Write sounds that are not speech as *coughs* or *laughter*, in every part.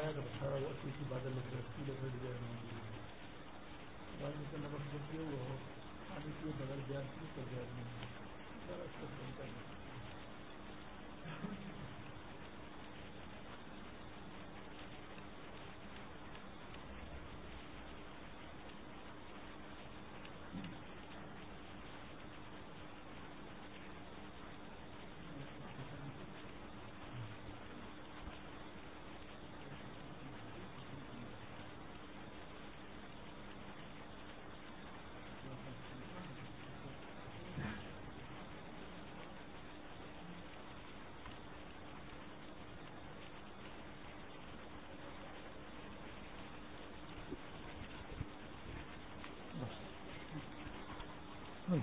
فرمایا کہ سارا وقت اسی بادل باتیں لکھ لگ رہی میں بعد میں کہنا مطلب یہ وہ آگے کے بغیر بیان کیوں کر دیا سارا اس کا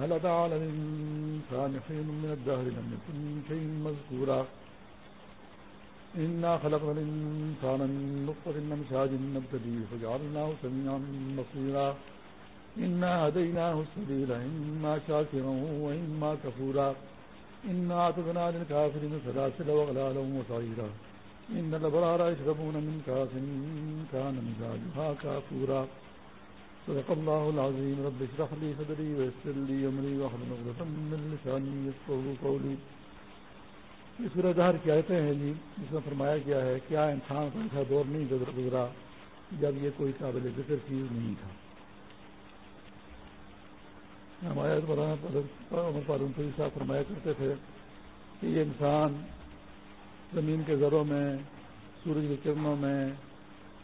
هل أتى على الإنسان حين من الدهر لم يكن شيء مذكورا؟ إنا خلقنا الإنسان من نطفة أمشاج نبتليه فجعلناه سميعا بصيرا. إنا هديناه السبيل، إما شاكرا وإما كفورا. إنا أعتدنا للكافرين سلاسل وأغلالا وسعيرا. إن الأبرار يشربون من كاس كان مزاجها كافورا. صدق الله العظيم. رب اشرح لي صدري ويسر لي امري واحلل عقدة من لساني يفقهوا قولي. یہ سورہ دہر کی آیتیں ہیں جی جس میں فرمایا گیا ہے کیا انسان کا ایسا دور نہیں گزرا جب یہ کوئی قابل ذکر چیز نہیں تھا۔ ہمارے پاروی صاحب فرمایا کرتے تھے کہ یہ انسان زمین کے ذروں میں، سورج کی کرنوں میں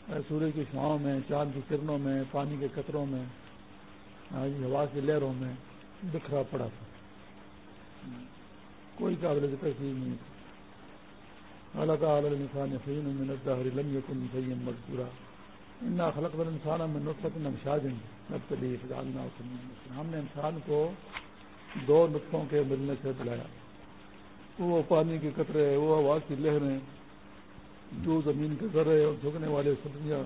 سورج کی شاؤں میں، چاند کی کرنوں میں، پانی کے قطروں میں جی، ہوا کی لہروں میں بکھرا پڑا تھا۔ کوئی قابل ذکر چیز نہیں تھی۔ اللہ تعالی انسان یقین لم یکن سیم مذکورا۔ انا خلق انسان میں نطفت نمشاجن نبتلی فجعلنا ہم نے انسان کو دو نطفوں کے ملنے سے بلایا۔ وہ پانی کے قطرے، وہ ہوا کی لہریں جو زمین کے ذرے اور جھکنے والے سبزیاں،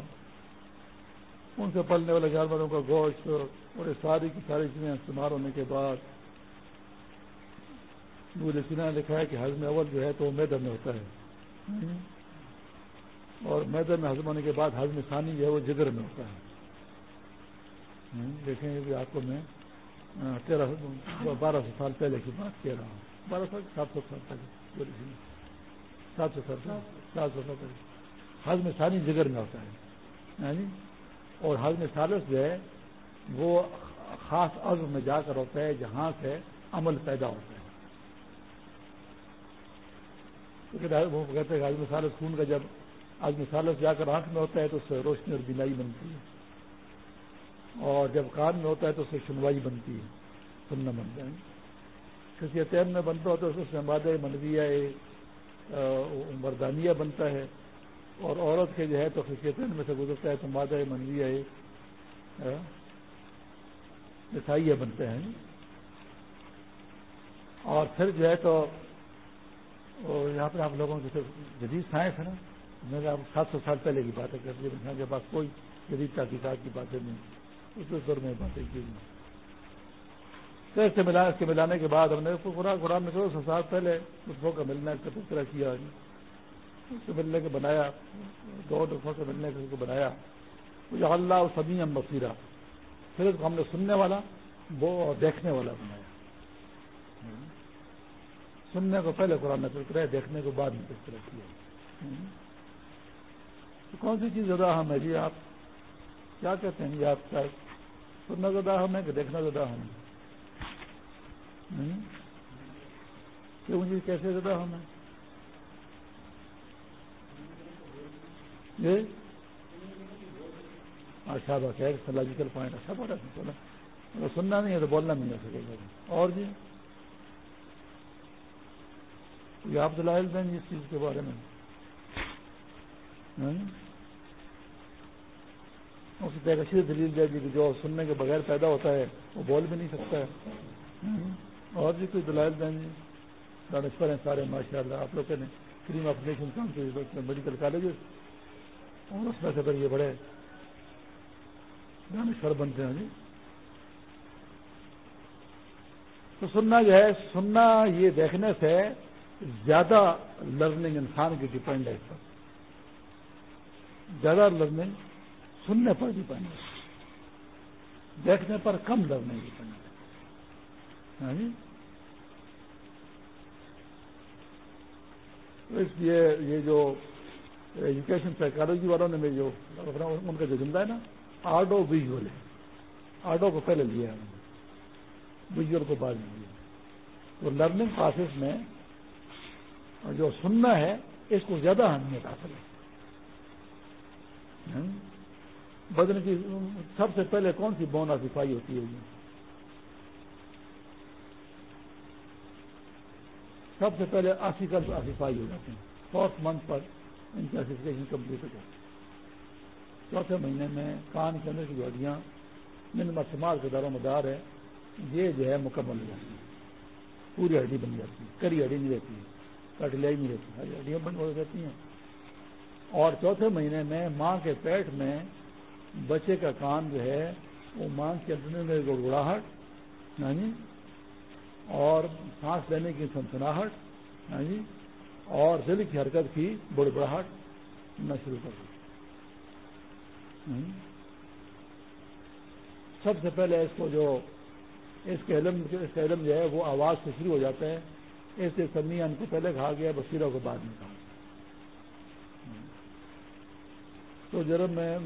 ان سے پلنے والے جانوروں کا گوشت اور یہ ساری کی ساری چیزیں استعمال ہونے کے بعد سینا لکھا ہے کہ ہضم اول جو ہے تو وہ میں ہوتا ہے۔ اور میدے میں ہضم ہونے کے بعد ہضم ثانی جو ہے وہ جگر میں ہوتا ہے۔ دیکھیں کہ آپ کو میں تیرہ، بارہ سو سال پہلے کی بات کہہ رہا ہوں۔ بارہ سال سات سو سال پہلے سات سو سال سات سو سال ہضم ثانی جگر میں ہوتا ہے۔ ہاں جی؟ اور ہضم ثالث جو ہے، وہ خاص عزم میں جا کر ہوتا ہے جہاں سے عمل پیدا ہوتا ہے۔ وہ کہتے ہیں آج مثالت خون کا جب آج مثالت جا کر آنکھ میں ہوتا ہے تو اس سے روشنی اور بینائی بنتی ہے۔ اور جب کان میں ہوتا ہے تو اس سے سنوائی بنتی ہے۔ سننا بنتا ہے کسی تین میں بنتا ہوتا ہے اس سے مادہ منویہ مردانیہ بنتا ہے اور عورت کے جو ہے تو خصیتین میں سے گزرتا ہے تو مادہ منویہ ہے عیسائیہ بنتے ہیں۔ اور پھر جو ہے تو یہاں پہ آپ لوگوں کی جدید سائنس ہے نا، میں نے آپ سات سو سال پہلے کی باتیں کر دی انسان کے پاس کوئی جدید تحقیقات کی باتیں نہیں، اس سر میں باتیں کی تو اس سے ملا، اس کے ملانے کے بعد ہم نے اس کو قرآن قرآن میں سو سال پہلے نطفوں کا ملنا اس کا تذکرہ کیا اس سے ملنے کے بنایا، دو نطفوں سے ملنے کے بنایا وہ اللہ اور سبھی ہم بصیرہ پھر اس کو ہم نے سننے والا، وہ اور دیکھنے والا بنایا۔ سننے کو پہلے قرآن نے تذکرہ، دیکھنے کو بعد میں تذکرہ کیا۔ تو کون سی چیز زیادہ اہم ہے جی آپ؟ کیا کہتے ہیں جی آپ کا؟ سننا زیادہ اہم ہے کہ دیکھنا زیادہ اہم ہے؟ کیوں جی کیسے زیادہ اہم اچھا، ہے اچھا بات ہے لاجیکل پوائنٹ اچھا بات ہے سننا نہیں ہے تو بولنا نہیں ہو سکے گا۔ اور جی؟ یہ آپ دلائل دیں گے اس چیز کے بارے میں۔ اس ایک اچھی دلیل دے دی کہ جو سننے کے بغیر پیدا ہوتا ہے، وہ بول بھی نہیں سکتا ہے۔ اور بھی کوئی دلائل دیں گے؟ دانشور ہیں سارے ماشاء اللہ آپ لوگ نے کریم اپلیکیشن کام کے میڈیکل کالجز اور اس میں سے پھر یہ بڑے دانشور بنتے ہیں جی۔ تو سننا جو ہے، سننا یہ دیکھنے سے زیادہ لرننگ انسان کی ڈپینڈ ہے اس پر۔ زیادہ لرننگ سننے پر ڈپینڈ ہے۔ دیکھنے پر کم لرننگ ڈپینڈ ہے ہاں جی؟ تو اس لیے یہ جو ایجوکیشن سائیکالوجی والوں نے جو ان کا جو جملہ ہے نا آرڈو ویژل ہے. آرڈو کو پہلے لیا ہے کو بعد لیا تو لرننگ پروسیس میں جو سننا ہے، اس کو زیادہ اہمیت حاصل ہے. بدن کی سب سے پہلے کون سی بون آسیفائی ہوتی ہے؟ سب سے پہلے آسیکل آسیفائی ہو جاتے ہیں۔ فورتھ منتھ پر ان کی آسیفکیشن کمپلیٹ ہو جاتی ہے۔ چوتھے مہینے میں کان کے اندر کی جو ہڈیاں جن مسمار کے دار و مدار ہے۔ یہ جو ہے مکمل ہو جاتی ہے پوری ہڈی بن جاتی ہے کری ہڈی نہیں رہتی ہے کٹلائی نہیں رہتی۔ ہری ہڈیاں بن ہو جاتی ہیں۔ اور چوتھے مہینے میں ماں کے پیٹ میں بچے کا کان جو ہے، وہ ماں کے اندر گڑگڑاہٹ یعنی اور سانس لینے کی سنسناہٹ ہاں جی اور دل کی حرکت کی بڑبڑاہٹ نہ شروع کر دی۔ ہاں جی۔ سب سے پہلے اس کو جو، اس کے علم، اس کا علم جو ہے، وہ آواز سے شروع ہو جاتا ہے اس سے سمیاں ان کو پہلے کہا گیا بصیروں کو بعد میں کہا ہاں جی۔ تو عرب میں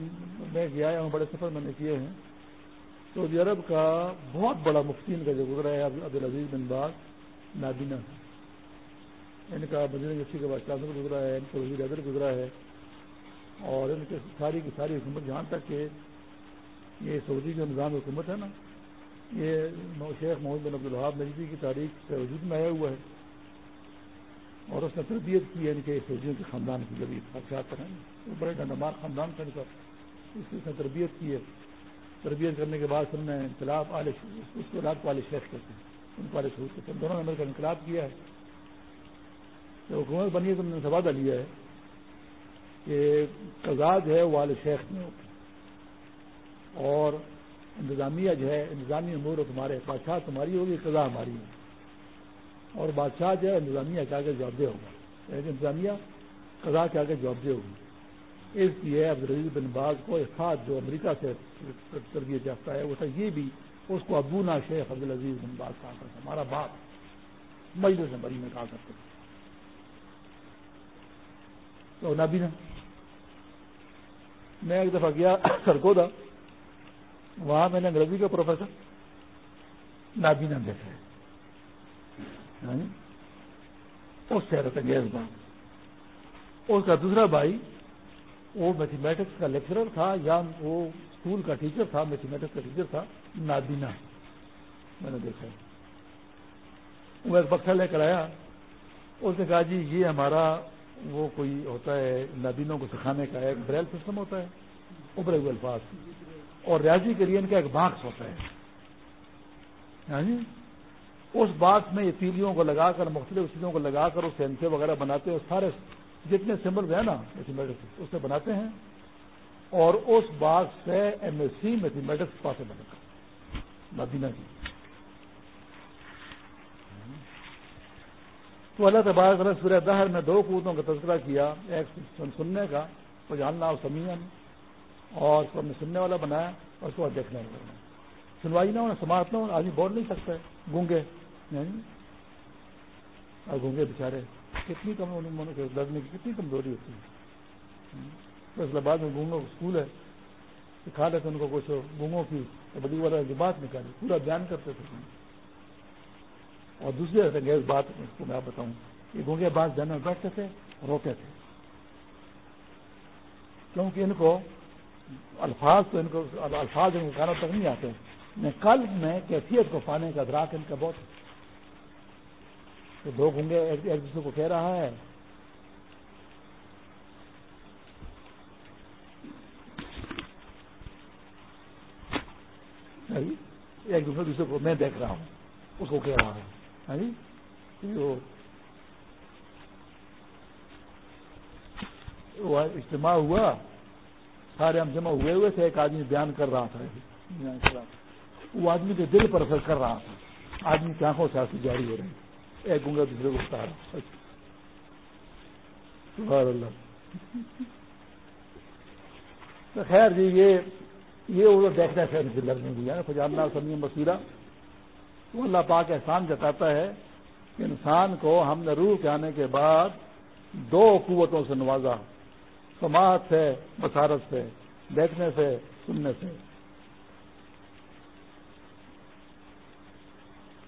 میں گیا ہوں، بڑے سفر میں نے کیے ہیں۔ تو عرب کا بہت بڑا مفتین کا جو گزرا ہے عبدالعزیز بن باغ نابینا۔ ان کا مدینہ جسی کا بادشاہ گزرا ہے، ان کا وزیر اعظم گزرا ہے۔ اور ان کے ساری کی ساری حکومت، جہاں تک کہ یہ سعودی جو نظام حکومت ہے نا، یہ شیخ محمد بن عبد الحاب نجدی کی تاریخ سے وجود میں آیا ہوا ہے۔ اور اس نے تربیت کی ہے ان کے سعودیوں کے خاندان کی جبھی خدشات ہیں بڑے ڈنڈمار خاندان کا ان اس نے تربیت کی ہے۔ تربیت کرنے کے بعد سن نے انقلاب اس کو رات والے شیخ کرتے ہیں، ان کو سعود کرتے ہیں۔ دونوں نے مل کر انقلاب کیا ہے۔ تو حکومت بنی ہے تو انہوں نے سوادہ لیا ہے کہ قزا جو ہے وہ والد شیخ میں ہوتی اور انتظامیہ جو ہے انتظامی امور تمہارے، بادشاہ تمہاری ہوگی قزا ہماری ہوگی۔ اور بادشاہ جو ہے، انتظامیہ کے آگے جواب دہ ہوگا انتظامیہ قزا کے آگے جواب دہ ہوگی اس لیے عبدالعزیز بن باز کو افاد جو امریکہ سے تربیت یافتہ ہے، وہ تھا یہ بھی اس کو ابونا شیخ عبدالعزیز بن باز کہا کرتا ہمارا باپ مجلس بری میں کہا کرتے تھے تو نابینا میں ایک دفعہ گیا سرکودا وہاں میں نے انگریزی کا پروفیسر نابینا دیکھا ہے۔ ہاں؟ اس سے حیرت انگیز بات اس کا دوسرا بھائی وہ میتھمیٹکس کا لیکچرر تھا یا وہ اسکول کا ٹیچر تھا میتھمیٹکس کا ٹیچر تھا نابینا میں نے دیکھا۔ وہ ایک بکسا لے کر آیا۔ اس نے کہا جی یہ ہمارا وہ کوئی ہوتا ہے نابینوں کو سکھانے کا ایک بریل سسٹم ہوتا ہے، ابرے ہوئے الفاظ۔ اور ریاضی کے لیے ان کا ایک باکس ہوتا ہے۔ ہاں جی؟ اس باکس میں یہ تیلیوں کو لگا کر، مختلف چیزوں کو لگا کر، اس سینسے وغیرہ بناتے ہیں سارے جتنے سمبل ہیں نا میتھمیٹکس، اس سے بناتے ہیں اور اس باکس سے ایم ایس سی میتھمیٹکس پاسے بنا نابینا کی جی۔ تو اللہ تبارک نے سورہ دہر میں دو قوتوں کا تذکرہ کیا، ایک سننے کا، وہ جاننا اور سمین اور اس کو ہم نے سننے والا بنایا، اور اس کو دیکھنے والا بنایا۔ سنوائی نہ ہونا سماعت نہ ہونا آدمی بول نہیں سکتا ہے گونگے یعنی، اور گونگے بےچارے کتنی کم لڑنے کی کتنی کمزوری ہوتی ہے؟ فیصلہ بعد میں گونگوں اسکول ہے سکھا لیتے ان کو کچھ گونگوں کی بڑی والا بات نکالی، پورا بیان کرتے تھے۔ اور دوسری انگیز بات اس کو میں آپ بتاؤں یہ گونگے باز جانے میں بیٹھتے تھے، روتے تھے۔ کیونکہ ان کو الفاظ تو ان کو، الفاظ ان کو کانوں تک نہیں آتے۔ کل میں کیفیت کو پانے کا ادراک ان کا بہت تو دو گونگے ایک دوسرے کو کہہ رہا ہے۔ ایک دوسرے دوسرے کو میں دیکھ رہا ہوں، اس کو کہہ رہا ہوں۔ وہ اجتماع ہوا، سارے ہم جمع ہوئے ہوئے تھے، ایک آدمی بیان کر رہا تھا۔ وہ آدمی کے دل پر اثر کر رہا تھا۔ آدمی کی آنکھوں سے آنسو جاری ہو رہے ایک گنگا جی، دوسرے کو بتا رہا اللہ۔ تو خیر جی یہ یہ وہ دیکھنے سے لگنے کی ہے فجانہ سمی مسیرہ تو اللہ پاک احسان جتاتا ہے کہ انسان کو ہم نے روح کے آنے کے بعد دو قوتوں سے نوازا۔ سماعت سے بسارت سے، دیکھنے سے، سننے سے۔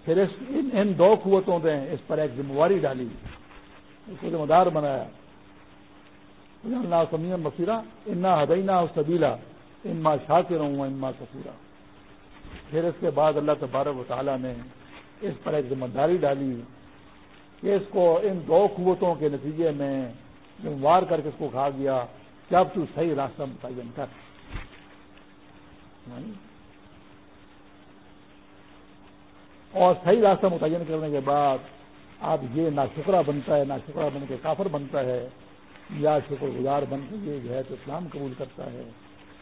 پھر اس ان دو قوتوں نے اس پر ایک ذمہ داری ڈالی، اس کو ذمہ دار بنایا۔ اللہ سمیم مسیرہ انا حدینہ سبیلا ان ماں شاہ کے رہوں ان ماں کپورا پھر اس کے بعد اللہ تبارک و تعالیٰ نے اس پر ایک ذمہ داری ڈالی کہ اس کو ان دو قوتوں کے نتیجے میں وار کر کے اس کو کھا گیا کہ اب تو صحیح راستہ متعین کر۔ اور صحیح راستہ متعین کرنے کے بعد اب یہ نہ بنتا ہے نہ شکرا بن کے کافر بنتا ہے، یا شکر گزار بن کے یہ جو ہے تو اسلام قبول کرتا ہے،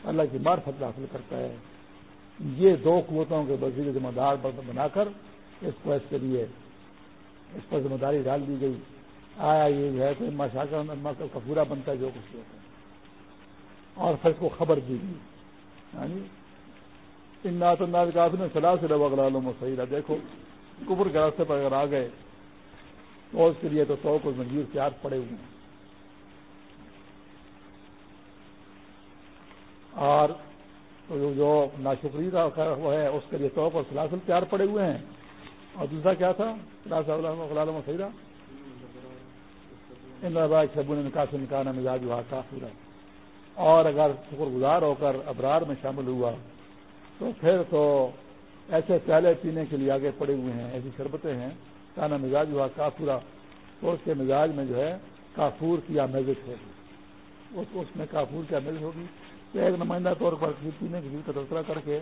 اللہ کی مار حاصل کرتا ہے۔ یہ دو قوتوں کے وزیر ذمہ دار بنا کر اس کو اس کے لیے اس پر ذمہ داری ڈال دی گئی۔ آیا یہ جو ہے تو شاکر کا پورا بنتا ہے، جو کچھ ہوتا ہے۔ اور پھر اس کو خبر دی گئی۔ یعنی ان نات انداز کافی نے صلاح سے لوگ عالم و دیکھو کبر کے راستے پر اگر آ گئے تو اس کے لیے تو سو کو منجیر سے ہاتھ پڑے ہوئے ہیں۔ اور جو ناشکری کا وہ ہے، اس کے لیے تو اور سلاسل تیار پڑے ہوئے ہیں۔ اور دوسرا کیا تھا؟ غلام سیرا ان شبو نے نکاح سے نکالنا مزاج ہوا کافی اور اگر شکر گزار ہو کر ابرار میں شامل ہوا تو پھر تو ایسے پیالے پینے کے لیے آگے پڑے ہوئے ہیں، ایسی شربتیں ہیں، کانا مزاج ہوا کافورا تو اس کے مزاج میں جو ہے کافور کی آمیزش ہوگی اس میں کافور کی آمیزش ہوگی۔ ایک نمائندہ طور پر پینے کی کا تذکرہ کر کے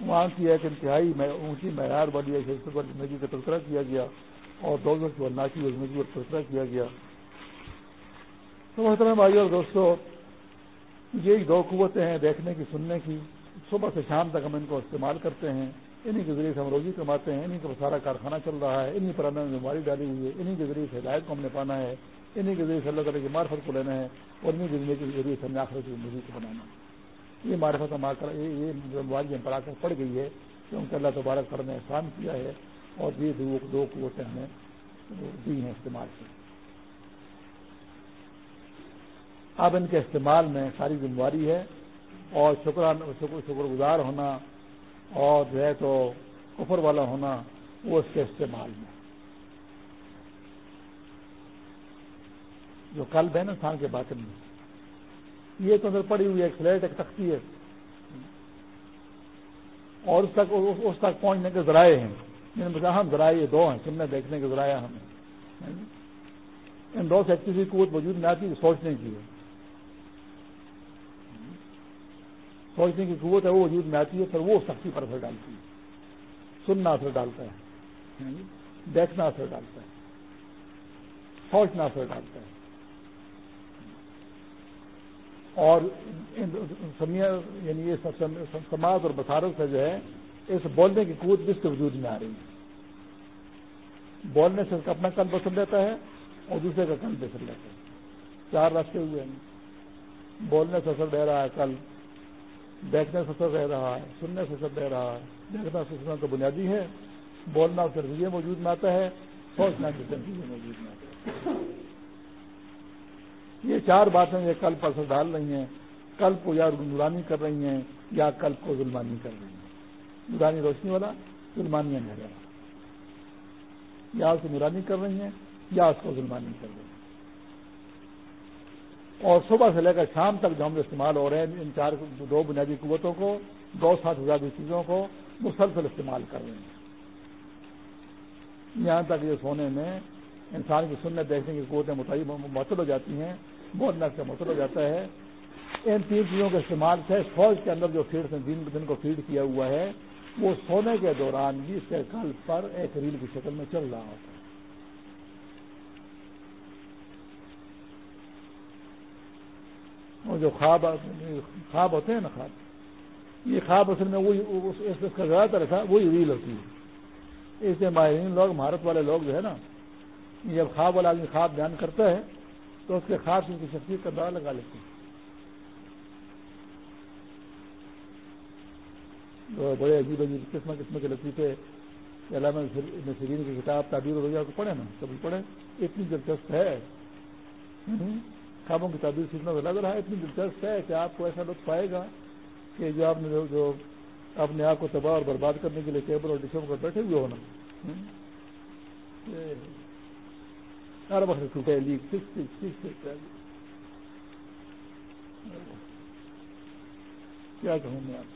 وہاں کی ایک انتہائی اونچی معیار والی زندگی کا تذکرہ کیا گیا اور دو کی ناکی زندگی پر تذکرہ کیا گیا۔ تو محترم بھائی اور دوستوں یہی دو قوتیں ہیں دیکھنے کی، سننے کی۔ صبح سے شام تک ہم ان کو استعمال کرتے ہیں انہیں کے ذریعے سے ہم روزی کماتے ہیں انہیں کا سارا کارخانہ چل رہا ہے انہیں پر ہمیں بیماری ڈالی ہوئی ہے انہیں کے ذریعے سے ہدایت کو ہم نے پانا ہے انہیں کے ذریعے سے اللہ تعالیٰ کی مارفت کو لینا ہے اور انہیں کے ذریعے سے ہم نے آخرت کی زندگی کو بنانا ہے۔ یہ معرفت ہم یہ بیماری مطلب ہم پر آ کر پڑ گئی ہے کیونکہ اللہ تبارک کر نے احسان کیا ہے اور یہ دو دو قوتیں ہمیں دی ہیں استعمال سے۔ اب ان کے استعمال میں ساری ذمہ داری ہے۔ اور شکر شکر گزار ہونا اور جو ہے تو کفر والا ہونا، وہ اس کے استعمال میں۔ جو کل بہن انسان کے باطن میں، یہ تو اندر پڑی ہوئی ایک سلیٹ، ایک تختی ہے۔ اور اس تک اس تک پہنچنے کے ذرائع ہیں۔ جن میں ہم ذرائع یہ دو ہیں، سننے، دیکھنے کے ذرائع ہمیں۔ ان دو سے ایک کسی قوت وجود میں آتی ہے، سوچنے کی ہے۔ سوچنے کی قوت ہے وہ وجود میں آتی ہے، پھر وہ سختی پر اثر ڈالتی ہے۔ سننا اثر ڈالتا ہے یعنی دیکھنا اثر ڈالتا ہے، سوچنا اثر ڈالتا ہے۔ اور یعنی یہ سماج اور بسارت سے جو ہے، اس بولنے کی قوت بھی اس کے وجود میں آ رہی ہے؟ بولنے سے اپنا کل بسر لیتا ہے اور دوسرے کا کل بسر لیتا ہے۔ چار راستے ہوئے ہیں۔ بولنے سے اثر دے رہا ہے کل دیکھنے سے اثر رہ رہا ہے، سننے سے اثر دے رہا ہے۔ دیکھنا سننا تو بنیادی ہے۔ بولنا اس کے موجود میں آتا ہے، سوچنا کے موجود میں آتا ہے۔ یہ چار باتیں یہ کل پر اثر ڈال رہی ہیں۔ کل کو یا نورانی کر رہی ہیں یا کل کو ظلمانی کر رہی ہیں۔ نورانی روشنی والا ظلمانی اندھیرا یا اس کو نورانی کر رہی ہیں یا اس کو ظلمانی کر رہی ہیں۔ اور صبح سے لے کر شام تک جو ہم استعمال ہو رہے ہیں، ان چار دو بنیادی قوتوں کو، دو سات ہزار چیزوں کو مسلسل استعمال کر رہے ہیں۔ یہاں تک یہ سونے میں انسان کی سننے دیکھنے کی قوتیں معطل ہو جاتی ہیں بولنا سے مطلب ہو جاتا ہے۔ ان تین چیزوں کے استعمال سے فوج کے اندر جو فیڈ دن دن کو فیڈ کیا ہوا ہے، وہ سونے کے دوران بھی اس کے قلب پر ایک ریل کی شکل میں چل رہا ہوتا ہے۔ وہ جو خواب خواب ہوتے ہیں نا خواب، یہ خواب اصل میں وہی اس کا زیادہ تر تھا وہی ریل ہوتی ہے۔ اس لیے ماہرین لوگ، مہارت والے لوگ جو ہے نا جب خواب والا آدمی خواب بیان کرتا ہے، تو اس کے خواب کی شخصیت کا دعا لگا لیتے ہیں۔ بڑے عجیب عجیب قسم قسم کے لطیفے علامہ نسرین کی کتاب تعبیر رویہ کو پڑھے نا کبھی پڑھے اتنی دلچسپ ہے۔ خوابوں کی تعبیر سیکھنا تو لگ رہا ہے، اتنی دلچسپ ہے کہ آپ کو ایسا لطف پائے گا کہ جو آپ نے جو جو اپنے آپ کو تباہ اور برباد کرنے کے لیے ٹیبل اور ڈشوں پر بیٹھے ہوئے ہونا۔ ہر وقت ٹوٹے لیک کیا کہوں میں آپ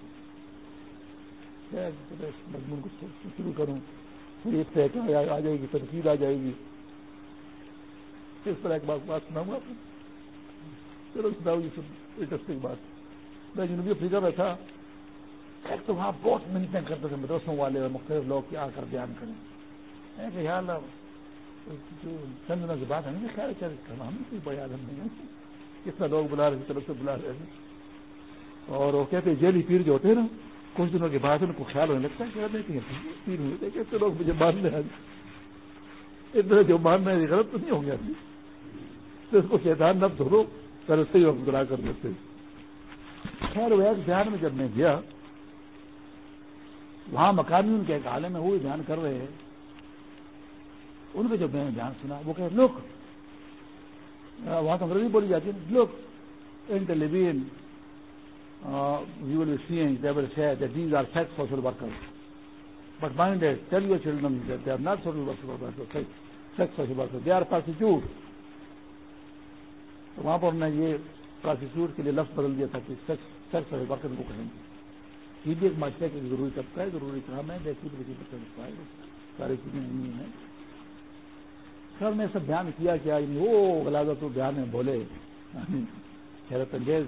سے مضمون کو شروع کروں۔ پھر ایک آ جائے گی، تنقید آ جائے گی۔ کس طرح ایک بات بات سناؤں گا چلو سناؤ یہ سب انٹرسٹنگ بات۔ میں جنوبی افریقہ میں تھا۔ ایک تو وہاں بہت منٹیں کرتے تھے مدرسوں والے اور مختلف لوگ آ کر بیان کریں۔ کہ یار جو چند دنوں کی بات ہے نہیں خیر کیا ہم کوئی بڑے آدم نہیں ہے کتنا لوگ بلا رہے طرف سے بلا رہے ہیں۔ اور وہ کہتے جیلی پیر جو ہوتے ہیں نا، کچھ دنوں کے بعد ان کو خیال ہونے لگتا ہے کہ پیر ہوئے۔ کتنے لوگ مجھے ماننے آج۔ اتنے جو ماننا ہے غلط تو نہیں ہوں گے۔ تو اس کو شیطان نہ دھو پہلے صحیح وقت گلا کر دیتے خیر، وہ ایک بیان میں جب میں گیا، وہاں مکانی ان کے ایک عالم میں وہ بیان کر رہے ہیں۔ ان کو جب میں نے بیان سنا، وہ کہ لوک، وہاں تو انگریزی بولی جاتی ہے look in television you will seeing they will say these are sex social worker but mind tell your children they are not social worker sex social worker they are prosecute تو وہاں پر انہوں نے یہ پراسیچیوٹ کے لیے لفظ بدل دیا تھا کہ سیکس سوشل ورکر کو کہیں گے۔ یہ بھی ایک معاشرے کی ضروری طبقہ ہے، ضروری کام ہے دیکھیے ساری چیزیں نہیں ہیں۔ سر نے سب بیان کیا کیا وہ غلازت تو بیان میں بولے۔ یعنی حیرت انگیز۔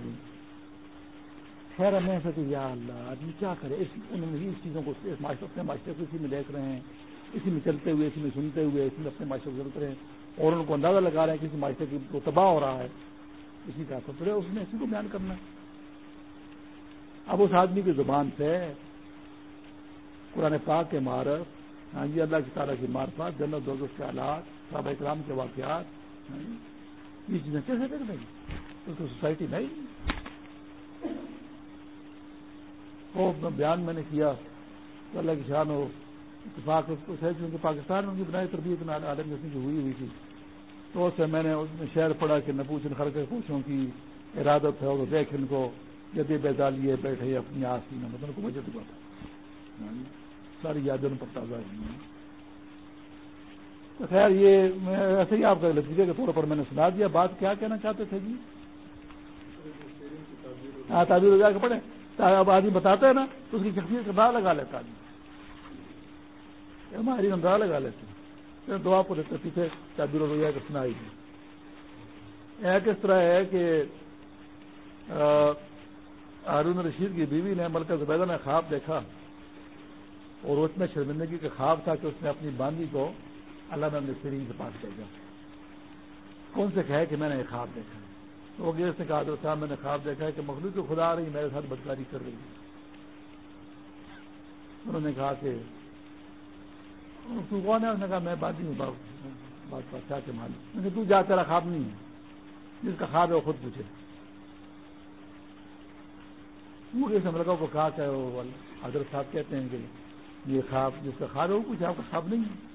خیر ہمیں ایسا کہ یا اللہ، آدمی کیا کرے؟ اس انہوں نے اس چیزوں کو اپنے معاشرے کو اسی میں دیکھ رہے ہیں۔ اسی میں چلتے ہوئے، اسی میں سنتے ہوئے، اسی میں اپنے معاشرے کو چلتے رہے۔ ہیں اور ان کو اندازہ لگا رہے ہیں کہ کسی معاشرے کی وہ تباہ ہو رہا ہے، اسی کا تو پڑے اس نے اسی کو بیان کرنا۔ اب اس آدمی کی زبان سے قرآن پاک کے مہارت ہاں جی اللہ کی تعالیٰ کی مارفت جنت دوست کے آلات، صحابہ اکرام کے واقعات ہاں جی، یہ چیزیں کیسے کر دیں گی تو سوسائٹی نہیں۔ وہ بیان میں نے کیا تو اللہ کی شان ہو اتفاق کیونکہ پاکستان میں ان کی بنائی تربیت عالم جیسے کی ہوئی ہوئی تھی۔ تو اس سے میں نے شہر پڑھا کہ نہ پوچھن خر کے پوچھوں کی ارادت ہے اور دیکھ ان کو جدی بیدالیے بیٹھے اپنی آس کی مطلب کو مجھے دبا تھا ساری یادیں پر تازہ ہوئی تو خیر، یہ ایسے ہی آپ کا لطیفے کے طور پر میں نے سنا دیا۔ بات کیا کہنا چاہتے تھے جی؟ ہاں تعبیر ہو جا کے پڑھے اب آدمی بتاتا ہے نا، تو اس کی شخصیت کا لگا لیتا آدمی ہماری ہم دعا لگا لیتے دعا پر پیچھے تعبیر ہو جائے سنا ہی ایک اس طرح ہے کہ ہارون رشید کی بیوی نے ملکہ زبیدہ نے خواب دیکھا اور اس میں شرمندگی کا خواب تھا کہ اس نے اپنی باندھی کو اللہ نے سرین سے پاس بھیجا کون سے کہے کہ میں نے یہ خواب دیکھا؟ تو وہ گیس نے کہا تو صاحب، میں نے خواب دیکھا ہے کہ مخلوق تو خدا رہی، میرے ساتھ بدکاری کر رہی ہے۔ انہوں نے کہا کہ تو کون ہے اس نے کہا میں بات نہیں ہوں بات بادشاہ کے مال تو جا تیرا خواب نہیں ہے جس کا خواب ہے وہ خود پوچھے وہ کس لڑکوں کو کہا کہ وہ حضرت صاحب کہتے ہیں کہ یہ خواب جس کا خواب ہے وہ کچھ آپ کا خواب نہیں ہے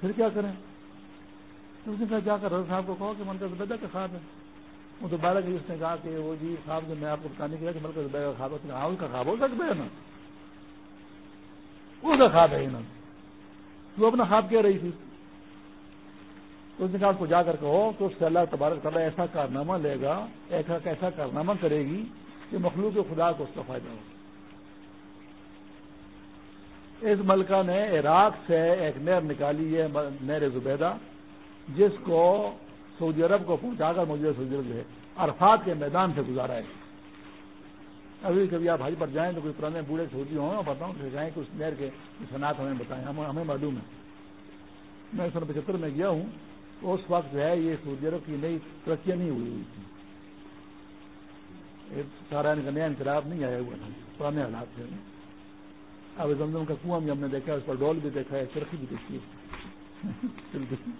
پھر کیا کریں تو اس نے کہا جا کر رضا صاحب کو کہو کہ ملکہ زبیدہ کا خواب ہے وہ دوبارہ کہ اس نے کہا کہ وہ جی خواب جو میں آپ کو بتانے کے لیے کہ ملکہ زبیدہ کا خواب ہے ہاں اس کا خواب ہو سکتا ہے نا اس کا خواب ہے نا وہ اپنا خواب کہہ رہی تھی۔ تو اس نے کہا اس کو جا کر کہو تو اس سے اللہ تبارک تعالیٰ ایسا کارنامہ لے گا، ایسا کارنامہ کرے گی کہ مخلوق خدا کو اس کا فائدہ ہوگا اس ملکہ نے عراق سے ایک نہر نکالی ہے نہر زبیدہ، جس کو سعودی عرب کو پہنچا کر مجھے سعودی عرب ہے، عرفات کے میدان سے گزارا ہے۔ ابھی کبھی آپ حج پر جائیں تو کوئی پرانے بوڑھے سعودی ہوں بتاؤں کہ جائیں کہ اس نہر کے صنعت ہمیں بتائیں۔ ہمیں معلوم ہے۔ میں سن پچہتر میں گیا ہوں، تو اس وقت جو ہے یہ سعودی عرب کی نئی ترقیاں نہیں ہوئی ہوئی تھی سارا ان کا نیا انقلاب نہیں آیا ہوا تھا، پرانے حالات سے۔ اب زمزم کا کنواں بھی ہم نے دیکھا اس پر ڈول بھی دیکھا ہے، چرخی بھی دیکھی ہے۔ *laughs*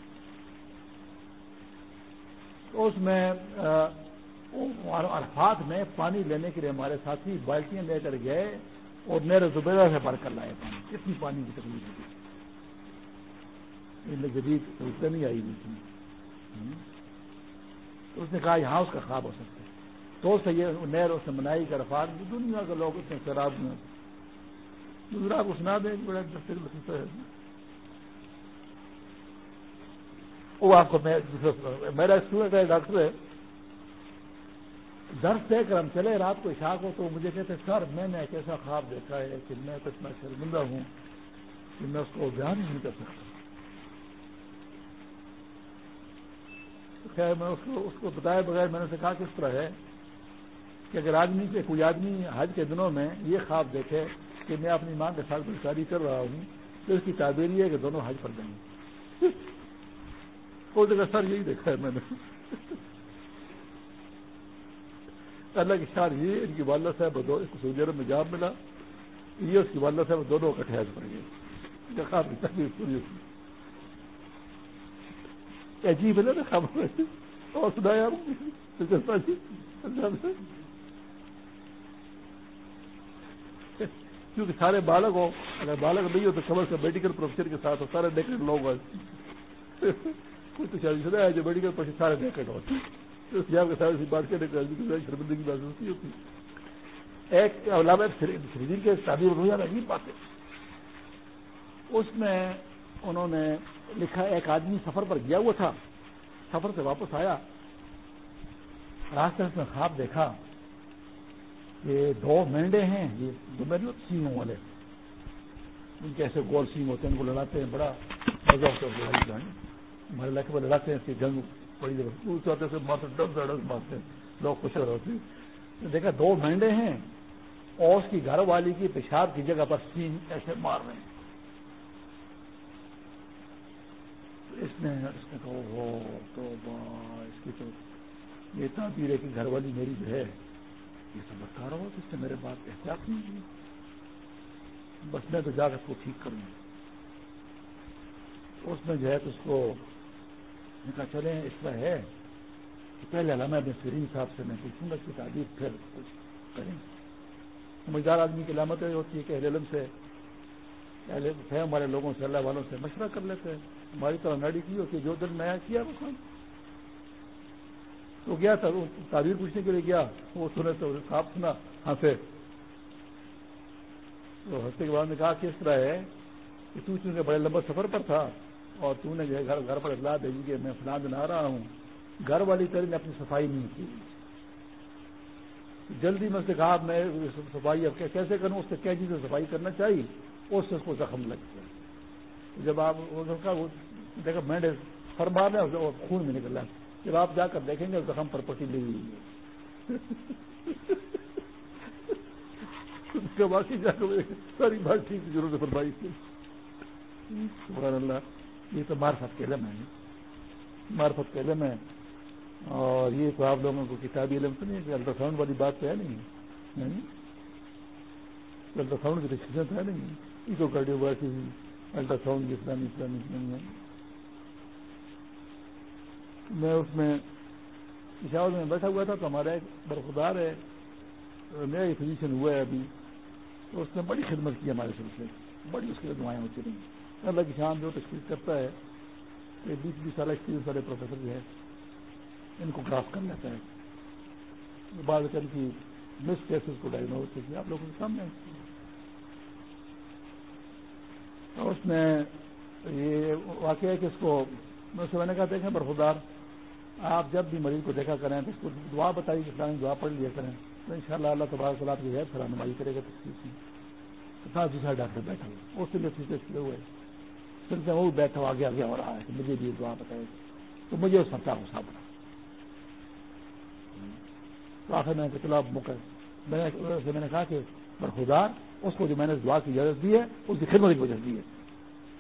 اس میں عرفات میں پانی لینے کے لیے ہمارے ساتھی بالٹیاں لے کر گئے اور میرے زبیدہ سے بھر کر لائے پانی۔ کتنی پانی کی تکلیف ہوتی جدید سوچتے نہیں آئی ہوئی تو اس نے کہا یہاں اس کا خواب ہو سکتا ہے۔ تو سے یہ نہر اس نے منائی کر رفات دنیا کے لوگ اتنے شراب میں دوسرا آپ کو سنا دیں بڑا ہے۔ وہ آپ کو میرا اسٹوڈنٹ ہے ڈاکٹر ہے۔ درد دے کر ہم چلے، رات کو اشاق ہو تو مجھے کہتے سر، میں نے ایک ایسا خواب دیکھا ہے کہ میں تو اتنا شرمندہ ہوں کہ میں اس کو بیان نہیں کر سکتا۔ خیر، میں اس کو اس کو بتائے بغیر میں نے کہا کس طرح ہے کہ اگر آدمی کے، کوئی آدمی حج کے دنوں میں یہ خواب دیکھے کہ میں اپنی ماں کے ساتھ شادی کر رہا ہوں، تو اس کی تعبیر یہ ہے کہ دونوں حج پر جائیں۔ گے وہ جگہ سر یہی دیکھا ہے میں نے۔ اللہ کی شار یہ ان کی والدہ صاحب اس کو سعودی عرب میں جاب ملا۔ یہ اس کی والدہ صاحب دونوں کا ٹھہر پڑ گئے۔ خواب کی تعبیر پوری عجیب ہے نا خبر اور سنایا جی، کیونکہ سارے بالک ہو اگر بالک نہیں ہو تو خبر سے میڈیکل پروفیسر کے ساتھ ہو، سارے ڈیکٹ لوگ کوئی تو شادی شدہ ہے جو میڈیکل پروفیسر سارے ڈیکٹ ہوتے ہیں ہو کے سارے بات کرنے شرمندگی بات ہوتی ہوتی ایک علامہ شریر کے تعبیر روزہ عجیب بات ہے۔ اس میں انہوں نے لکھا ایک آدمی سفر پر گیا ہوا تھا۔ سفر سے واپس آیا۔ راستے میں خواب دیکھا۔ کہ دو مینڈے ہیں، یہ دو مینڈے سینگوں والے۔ ان کے ایسے گول سینگ ہوتے ہیں، ان کو لڑاتے ہیں، بڑا مزہ ہوتا ہے۔ ہمارے علاقے میں لڑاتے ہیں، اس کی جنگ بڑی جگہ سے مارتے ڈب سے ڈب مارتے لوگ خوش ہو رہے ہیں۔ دیکھا، دو مینڈے ہیں۔ اور اس کی گھر والی کی پیشاب کی جگہ پر سینگ ایسے مار رہے ہیں۔ اس نے اس نے کہا ہو تو اس کی تو یہ تعبیر ہے کہ گھر والی میری جو ہے، یہ سب بتا رہا ہو تو اس نے میرے بات احتیاط نہیں کی۔ بس میں تو جا کر اس کو ٹھیک کروں اس میں جو ہے تو اس کو کہا، چلیں اس طرح ہے۔ کہ پہلے علامہ ابن سرین صاحب سے میں پوچھوں گا کہ تعبیر پھر کچھ کریں۔ سمجھدار آدمی کی علامت ہوتی ہے کہ اہل علم سے اہل فہم والے لوگوں سے، اللہ والوں سے مشورہ کر لیتے ہیں۔ ہماری طرح ناڑی کی ہوتی ہے، جو دل نیا کیا وہ کام۔ تو گیا تھا تعبیر پوچھنے کے لیے گیا، وہ سنے تو خواب سنا ہاں ہنسے تو ہنستے کے بعد نے کہا کس طرح ہے کہ تو چونکہ بڑے لمبا سفر پر تھا اور تو نے جو ہے گھر پر اطلاع دے کہ میں فلاں دن آ رہا ہوں۔ گھر والی طرح نے اپنی صفائی نہیں کی۔ جلدی میں سے کہا میں صفائی اب کیسے کروں؟ اس سے کیا چیزیں جی، صفائی کرنا چاہیے۔ اس سے اس کو زخم لگ گیا۔ جب آپ دیکھا، میں نے فرما لیا خون میں نکل رہا جب آپ جا کر دیکھیں گے، زخم پر پٹی لی ہوئی ہے۔ *laughs* باقی جا کر ساری بات ٹھیک ضرورت فرمائی تھی۔ سبحان اللہ۔ یہ تو مارفت کے علم ہے مارفت کے علم ہے اور یہ تو آپ لوگوں کو کتابی علم تو نہیں ہے کہ الٹرا ساؤنڈ والی بات تو ہے نہیں۔ الٹرا ساؤنڈ کی ڈسکشن تو ہے نہیں۔ ایکو کارڈیوگرافی الٹرا ساؤنڈ کی اسلامی اسلامی نہیں ہے۔ میں اس میں پشاور میں بیٹھا ہوا تھا تو ہمارا ایک برفدار ہے، نیا ہی فزیشن ہوا ہے ابھی۔ تو اس نے بڑی خدمت کی ہمارے سلسلے بڑی اس کے دعائیں ہوتی رہی۔ اللہ کی شان جو تشخیص کرتا ہے کہ بیس بیس سال ایکسپیرینس والے پروفیسر جو ہے، ان کو گراف کر لیتا ہے۔ بعض اچھا ان کی مس کیسز کو ڈائگنوز کیا آپ لوگوں کے سامنے۔ اس میں یہ واقعہ ہے کہ اس کو میں سے میں نے کہا، دیکھیں برفدار آپ جب بھی مریض کو دیکھا کریں تو اس کو دعا بتائیے کہ دعا پڑھ لیا کریں۔ تو ان شاء اللہ اللہ تبارک صلاح کی غیر رہنمائی کرے گا تو دوسرا ڈاکٹر بیٹھا ہوا اس سے بھی کیے ہوئے۔ پھر سے وہ بیٹھا ہوا آگے آگے ہو رہا ہے کہ مجھے بھی دعا بتائے تو مجھے اس سب کا غصہ پڑا تو آخر میں کہ چلو آپ موقع میں نے کہا کہ برخودار اس کو جو میں نے دعا کی اجازت دی ہے، اس کی خدمت کی وجہ دی ہے۔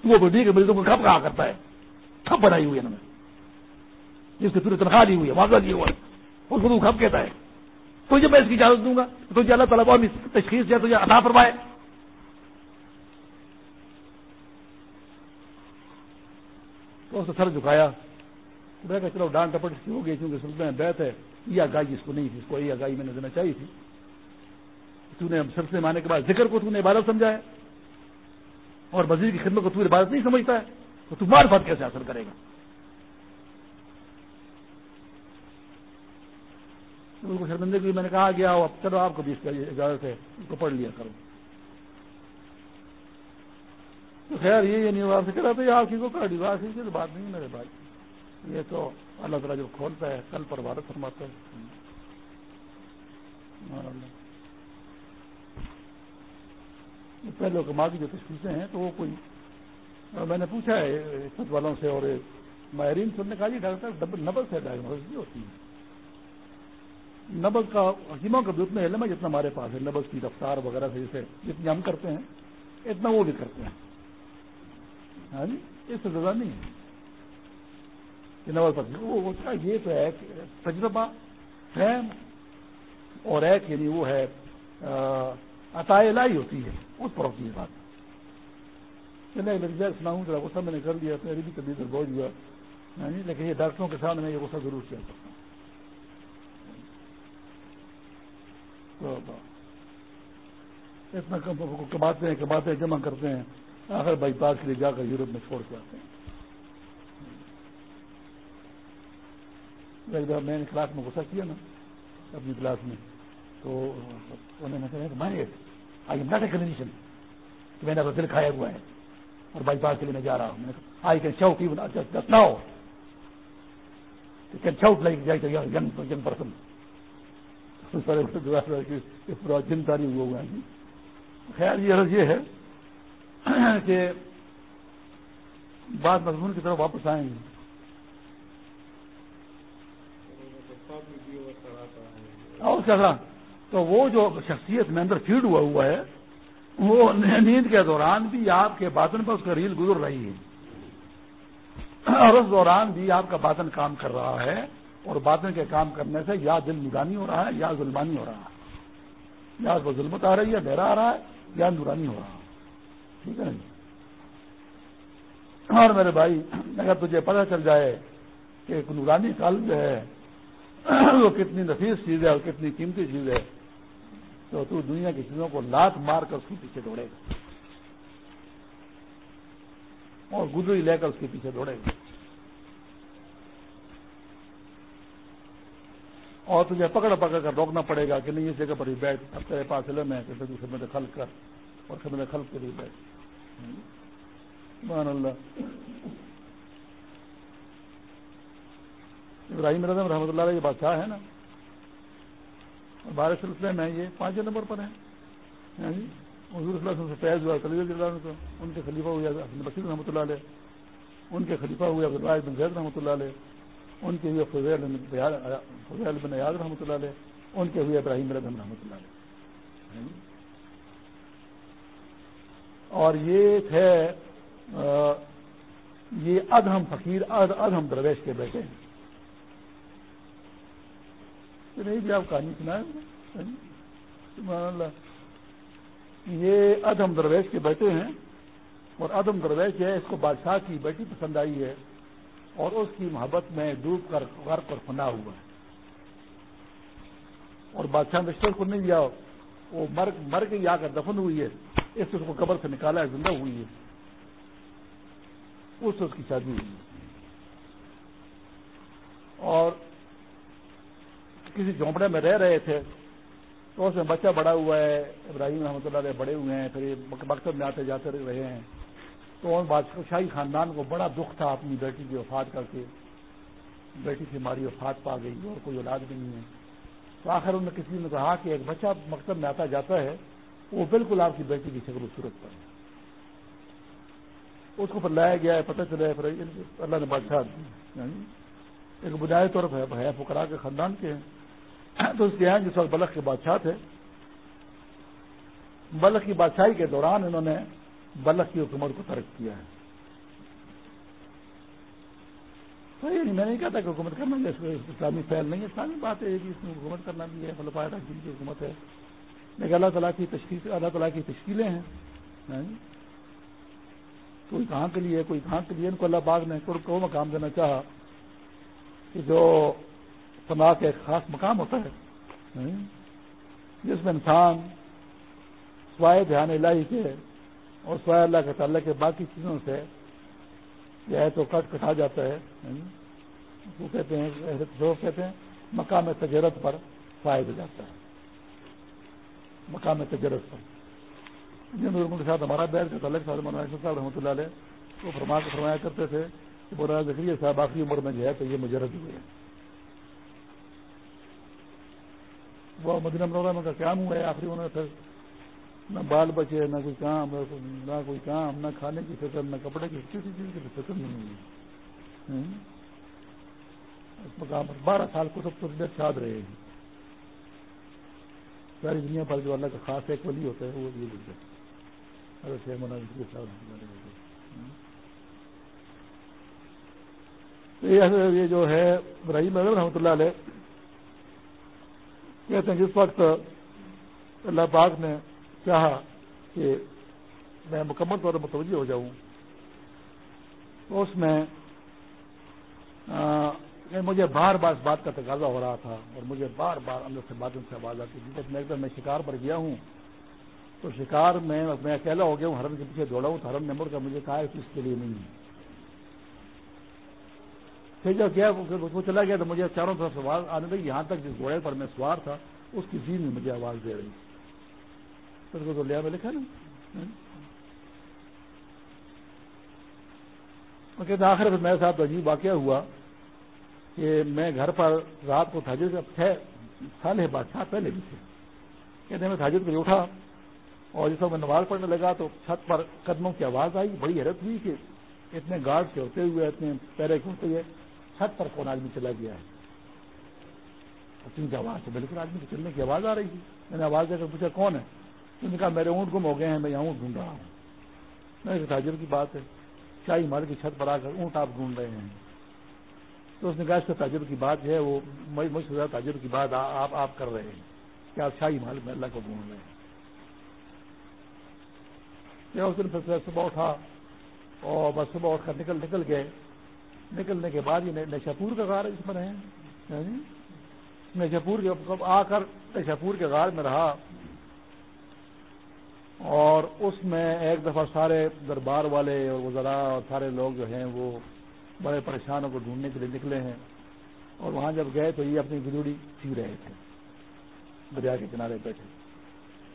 وہ بڑی کے مریضوں کو کب کہا کرتا ہے۔ کب بنائی ہوئی ہے انہوں نے۔ جس سے پوری تنخواہ دی ہوئی ہے معاوضہ دی ہوا ہے۔ اس کو کب کہتا ہے۔ تو جب میں اس کی اجازت دوں گا، تو اللہ تعالیٰ تشخیص دیا تجھے ادا فرمائے۔ تو اس نے سر جھکایا۔ میں کہا چلو ڈانٹ ٹپٹ کی ہو گئی کیونکہ سلطان میں بیت ہے، یہ آگاہی اس کو نہیں تھی، اس کو یہ آگاہی میں نے دینا چاہیے تھی۔ تو نے سب سے مانے کے بعد ذکر کو تو نے عبادت سمجھا ہے اور وزیر کی خدمت کو تو عبادت نہیں سمجھتا ہے۔ تو تم مار بات کیسے حاصل کرے گا؟ ان کو شرمندے میں نے کہا گیا اب چلو آپ کو بھی اس کا اجازت ہے اس کو پڑھ لیا کرو تو خیر یہ نہیں ہوا سے کرا آپ کی کو کاڑی بات تو بات نہیں میرے بھائی۔ یہ تو اللہ تعالیٰ جو کھولتا ہے، کل پر بھارت فرماتا ہے۔ پہلے کما کی جو تشخیصیں ہیں تو وہ کوئی میں نے پوچھا ہے خود والوں سے اور ماہرین سے نے کہا جی ڈاکٹر نبل سے ڈائگنوز بھی ہوتی ہے نبز کا حکیموں کا بھی اتنا علم ہے، جتنا ہمارے پاس ہے۔ نبز کی رفتار وغیرہ سے جیسے جتنی ہم کرتے ہیں، اتنا وہ بھی کرتے ہیں۔ ہاں جی؟ اس سے زیادہ نہیں ہے۔ کہ نبز پر یہ تو ہے تجربہ، فہم، اور ایک یعنی وہ ہے عطائے لائی ہوتی ہے۔ اس پر ہوتی ہے بات۔ چلے لگ سناؤں ذرا، غصہ میں نے کر دیا میری بھی طبیعت بوجھ ہوا ہاں جی؟ لیکن یہ ڈاکٹروں کے سامنے میں یہ غصہ ضرور کیا سکتا ہوں اتنا کماتے ہیں کماتے ہیں جمع کرتے ہیں۔ آخر بائی پاس کے لیے جا کر یورپ میں چھوڑ کے آتے ہیں۔ ایک میں نے کلاس میں غصہ کیا نا، اپنی کلاس میں۔ تو انہوں نے کہا میں I am not a condition کہ میں نے دل کھایا ہوا ہے اور بائی پاس کے لیے میں جا رہا ہوں۔ I can shout even just now can shout like young person جن تاری ہوا ہوا ہے۔ خیر، یہ یہ ہے۔ *coughs* کہ بات مضمون کی طرف واپس آئیں گے۔ اور تو وہ جو شخصیت میں اندر فیڈ ہوا ہوا ہے، وہ نیند کے دوران بھی آپ کے باطن پر اس کا ریل گزر رہی ہے۔ اور اس دوران بھی آپ کا باطن کام کر رہا ہے، اور باطن کے کام کرنے سے یا دل نورانی ہو رہا ہے یا ظلمانی ہو رہا ہے۔ یا اس کو ظلمت آ رہی ہے ڈہرا آ رہا ہے یا نورانی ہو رہا ہے۔ ٹھیک ہے نا جی؟ اور میرے بھائی، اگر تجھے پتہ چل جائے کہ نورانی قلب جو ہے، وہ کتنی نفیس چیز ہے اور کتنی قیمتی چیز ہے، تو تو دنیا کی چیزوں کو لات مار کر اس کے پیچھے دوڑے گا۔ اور گزری لے کر اس کے پیچھے دوڑے گا۔ اور تجھے پکڑ پکڑ کر روکنا پڑے گا کہ نہیں، اس جگہ پر ہی بیٹھ، اب تیرے پاس علم ہے کہ خدمت خلق کر اور خدمت خلق کے لیے بیٹھ۔ مان اللہ ابراہیم رضم رحمۃ اللہ علیہ یہ بادشاہ ہے نا بارہ سلسلے میں یہ پانچ نمبر پر ہیں جی حضور صلی اللہ علیہ وسلم سے فیض ہوا کلی اللہ ان کے خلیفہ ہوئے حسن بشیر رحمۃ اللہ علیہ ان کے خلیفہ ہوئے عبداللہ بن زید رحمۃ اللہ علیہ ان کے ہوئے فضیل فضیل بن یاد رحمۃ اللہ علیہ ان کے ہوئے ابراہیم رحم رحمۃ اللہ علیہ اور یہ تھے یہ ادہم فقیر ادہم درویش کے بیٹے ہیں۔ نہیں بھی آپ کہانی سنائیں یہ ادم درویش کے بیٹے ہیں اور ادم درویش ہے، اس کو بادشاہ کی بیٹی پسند آئی ہے اور اس کی محبت میں ڈوب کر غرق پر فنا ہوا ہے۔ اور بادشاہ مشتر کو نہیں دیا وہ مر مر کے آ کر دفن ہوئی ہے۔ اس سے اس کو قبر سے نکالا ہے، زندہ ہوئی ہے۔ اس سے اس کی شادی ہوئی۔ ہے اور کسی جھونپڑے میں رہ رہے تھے، تو اس میں بچہ بڑا ہوا ہے، ابراہیم رحمۃ اللہ علیہ بڑے ہوئے ہیں، پھر مکتب میں آتے جاتے رہے ہیں۔ تو ان بادشاہی خاندان کو بڑا دکھ تھا اپنی بیٹی کی وفات کر کے۔ بیٹی سے ہماری وفات پا گئی، اور کوئی اولاد بھی نہیں ہے۔ تو آخر ان میں کسی نے کہا کہ ایک بچہ مکتب میں آتا جاتا ہے وہ بالکل آپ کی بیٹی کی شکل و صورت پر اس کو پھر لایا گیا ہے، پتہ چلا ہے، پھر اللہ نے بادشاہ یعنی ایک بنیادی طور پر ہے فکرا کے خاندان کے۔ ہیں تو اس کے یہاں جس وقت بلخ کے بادشاہ تھے، بلخ کی بادشاہی کے دوران انہوں نے بلخ کی حکومت کو ترک کیا ہے۔ تو یہ میں نہیں کہتا کہ حکومت کرنا جیسے اسلامی فیل نہیں ہے۔ اسلامی بات ہے کہ اس میں حکومت کرنا بھی ہے فلفا کی حکومت ہے۔ لیکن اللہ تعالیٰ کی تشکیل اللہ تعالیٰ کی تشکیلیں ہیں۔ ہاں جی۔ کوئی کہاں کے لیے کوئی کہاں کے لیے ان کو اللہ باغ نے کو مقام دینا چاہا کہ جو تناخ کا ایک خاص مقام ہوتا ہے۔ ہاں جی۔ جس میں انسان سوائے دھیان الہی کے اور سوائے اللہ کے تعلق کے باقی چیزوں سے یہ ہے تو کٹ کٹا جاتا ہے۔ ہاں جی۔ وہ کہتے ہیں کہتے ہیں، مقام تجرت پر فائد جاتا ہے۔ مقام تجرت پر۔ جن لوگوں کے ساتھ ہمارا بیٹھ کا تعلق صاحب صاحب رحمۃ اللہ علیہ، وہ فرما کے فرمایا کرتے تھے کہ بولا ذکری صاحب آخری عمر میں جو ہے تو یہ مجرد ہوئے۔ وہ مدینہ مرورہ میں کا قیام ہوا ہے، آخری عمر میں پھر نہ بال بچے، نہ کوئی کام، نہ کوئی کام، نہ کھانے کی فکر، نہ کپڑے کی کسی چیز کی فکر نہیں ہوئی۔ اس مقام پر بارہ سال کو سب کچھ چھاد رہے ہیں۔ ساری دنیا پر جو اللہ کا خاص ایک ولی ہوتا ہے، وہ یہ بولتے ہیں۔ یہ جو ہے، ابراہیم اعظم رحمۃ اللہ علیہ کہتے ہیں، جس وقت اللہ پاک نے چاہا کہ میں مکمل طور پر متوجہ ہو جاؤں، تو اس میں مجھے بار بار اس بات کا تقاضا ہو رہا تھا اور مجھے بار بار اندر سے باتوں سے آواز آتی تھی۔ میں ایک دم میں شکار پر گیا ہوں، تو شکار میں میں اکیلا ہو گیا ہوں ہرن کے پیچھے دوڑا ہوں، تو ہرن نے مڑ کر مجھے کہا کہ اس کے لیے نہیں ہے۔ پھر جب کیا وہ چلا گیا تو مجھے چاروں طرف سوال آنے لگی۔ یہاں تک جس گھوڑے پر میں سوار تھا، اس کی سین میں مجھے آواز دے رہی۔ پھر تو لیا میں لکھا نا کہتے آخر پھر میرے ساتھ عجیب واقعہ ہوا۔ کہ میں گھر پر رات کو تھاجر چھ سال ہے، بادشاہ پہلے بھی تھے۔ کہتے میں تھاجر کو اٹھا اور جس وقت میں نماز پڑھنے لگا تو چھت پر قدموں کی آواز آئی، بڑی حیرت ہوئی کہ اتنے گارڈ کے ہوتے ہوئے، اتنے پیرے کے ہوتے ہوئے چھت پر کون آدمی چلا گیا ہے؟ آواز بالکل آدمی کو چلنے کی آواز آ رہی تھی۔ میں نے آواز دے کر پوچھا، کون ہے؟ تو نے کہا، میرے اونٹ گم ہو گئے ہیں، میں یہاں اونٹ ڈھونڈ رہا ہوں۔ میں تاجر کی بات ہے۔ شاہی مال کی چھت پر آ کر اونٹ آپ ڈھونڈ رہے ہیں۔ تو اس نے کہا اس سے تاجر کی بات جو ہے وہ مجھ تاجر کی بات آپ آپ کر رہے ہیں۔ کہ آپ شاہی مال میں اللہ کو ڈھونڈ رہے ہیں۔ اس دن پھر صبح اٹھا اور بس صبح اٹھ کر نکل نکل گئے۔ نکلنے کے بعد یہ نشاپور کا غار اس میں رہے ہاں جی؟ نشاپور کے آ کر نشاپور کے غار میں رہا اور اس میں ایک دفعہ سارے دربار والے اور وزراء اور سارے لوگ جو ہیں وہ بڑے پریشانوں کو ڈھونڈنے کے لیے نکلے ہیں۔ اور وہاں جب گئے تو یہ اپنی گزوڑی سی رہے تھے۔ دریا کے کنارے بیٹھے۔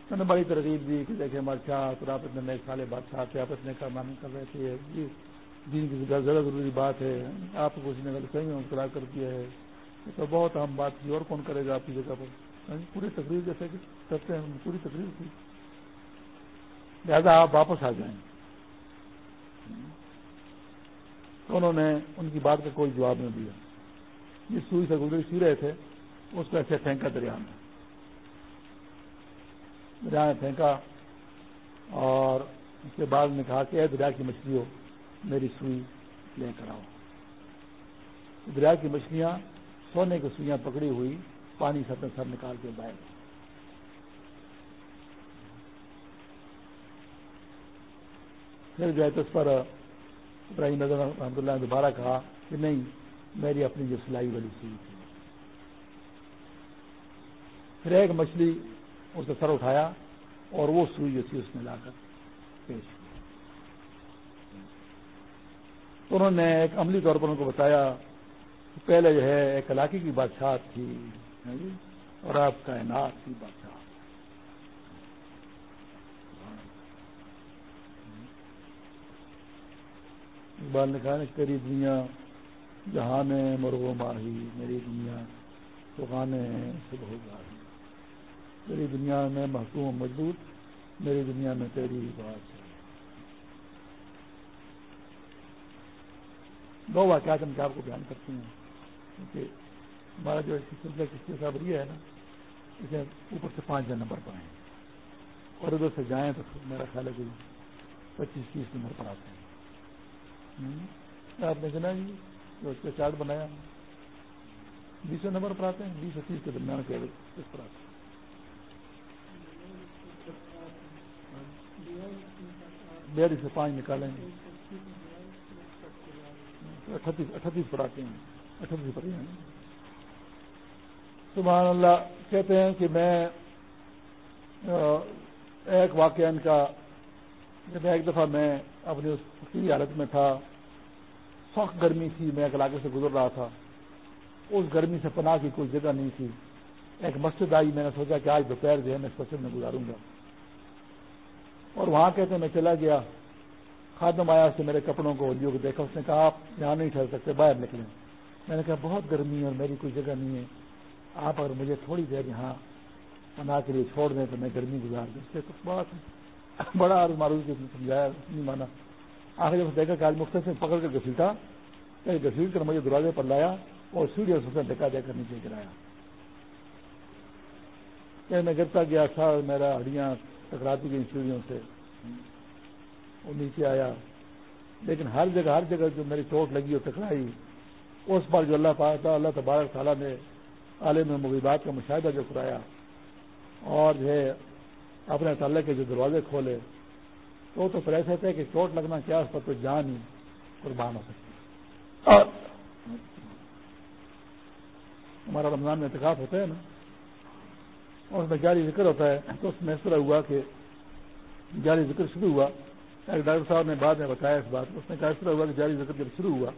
میں نے بڑی ترغیب دی کہ دیکھیں بادشاہ تو آپ اتنے نئے سالے بادشاہ تھے، آپ اتنے کام کر رہے تھے۔ جی دین کی زیادہ ضروری بات ہے۔ آپ کو کچھ نے غلط صحیح میں کر دیا ہے۔ تو بہت اہم بات کی اور کون کرے گا آپ کی جگہ پر؟ یعنی پوری تقریر جیسے کہ کرتے ہیں، پوری تقریر کی لہٰذا آپ واپس آ جائیں۔ انہوں نے ان کی بات کا کوئی جواب نہیں دیا۔ جس سوئی سے گزری سی رہے تھے، اس کو ایسے اچھا پھینکا دریا میں۔ دریا میں پھینکا اور اس کے بعد نے کہا کہ اے دریا کی مچھلی ہو میری سوئی لے کر آؤ۔ دریا کی مچھلیاں سونے کی سوئیاں پکڑی ہوئی، پانی سر میں سر نکال کے باہر پھر جو ہے تو اس پر ابراہیم نظر رحمد اللہ نے دوبارہ کہا کہ نہیں، میری اپنی جو سلائی والی سوئی تھی۔ پھر ایک مچھلی اس نے سر اٹھایا اور وہ سوئی جو تھی اس نے لا کر پیش کی تو انہوں نے ایک عملی طور پر ان کو بتایا کہ پہلے جو ہے ایک علاقے کی بادشاہ تھی جی، اور آپ کائنات کی بادشاہ۔ اقبال نے کہا تیری دنیا جہاں مرغو ماہی، میری دنیا سکھانے صبح گاہی۔ میری دنیا میں محکوم، مضبوط، میری دنیا میں تیری بات ہے۔ دو واقعات ہم آپ کو بیان کرتے ہیں، کیونکہ ہمارا جو سلسلہ کس کے صاحب ہے نا، اسے اوپر سے پانچ ہزار نمبر پر ہیں اور ادھر سے جائیں تو میرا خیال ہے کہ پچیس تیس نمبر پر آتے ہیں۔ آپ نے سنا جی اس کا چارٹ بنایا۔ بیسوں نمبر پر آتے ہیں، بیس سے تیس کے درمیان کے اس پر آتے ہیں۔ بیالیس سے پانچ نکالیں گے۔ اٹھتیس اٹھتیس پر آتے ہیں۔ اٹھتیس پر ہیں سبحان اللہ، کہتے ہیں کہ میں ایک واقعہ ان کا جب ایک دفعہ میں اپنی اس کی حالت میں تھا، سخت گرمی تھی، میں ایک علاقے سے گزر رہا تھا۔ اس گرمی سے پناہ کی کوئی جگہ نہیں تھی۔ ایک مسجد آئی، میں نے سوچا کہ آج دوپہر جو ہے میں اس مسجد میں گزاروں گا۔ اور وہاں کہتے ہیں، میں چلا گیا۔ خادم آیا سے میرے کپڑوں کو کو دیکھا، اس نے کہا، آپ یہاں نہیں ٹھہر سکتے، باہر نکلیں۔ میں نے کہا، بہت گرمی ہے اور میری کوئی جگہ نہیں ہے۔ آپ اگر مجھے تھوڑی دیر یہاں پناہ کے لیے چھوڑ دیں تو میں گرمی گزار دوں۔ اس سے تو بہت *laughs* بڑا معروف سمجھایا نہیں مانا۔ آخر جب دیکھا کہ آج مختصر سے پکڑ کر گھسیٹا گھسیٹ کر مجھے دروازے پر لایا اور سیڑھی سے ڈکا دے کر نیچے گرایا۔ میں گرتا گیا تھا میرا ہڈیاں ٹکراتی گئی سیڑھیوں سے۔ وہ نیچے آیا۔ لیکن ہر جگہ ہر جگہ جو میری چوٹ لگی اور ٹکرائی، اس پر جو اللہ تعالیٰ اللہ تبارک تعالیٰ نے عالم مغیبات کا مشاہدہ جو کرایا اور جو ہے اپنے تعلق کے جو دروازے کھولے، تو تو پھر ایسے تھے کہ چوٹ لگنا کیا اس پر تو جان ہی قربان ہو سکتی۔ ہمارا رمضان میں اعتکاف ہوتا ہے نا، اور اس میں جاری ذکر ہوتا ہے۔ تو اس میں اس طرح ہوا کہ جاری ذکر شروع ہوا۔ ایک ڈاکٹر صاحب نے بعد میں بتایا اس بات اس نے کہا اس طرح ہوا کہ جاری ذکر جب شروع ہوا،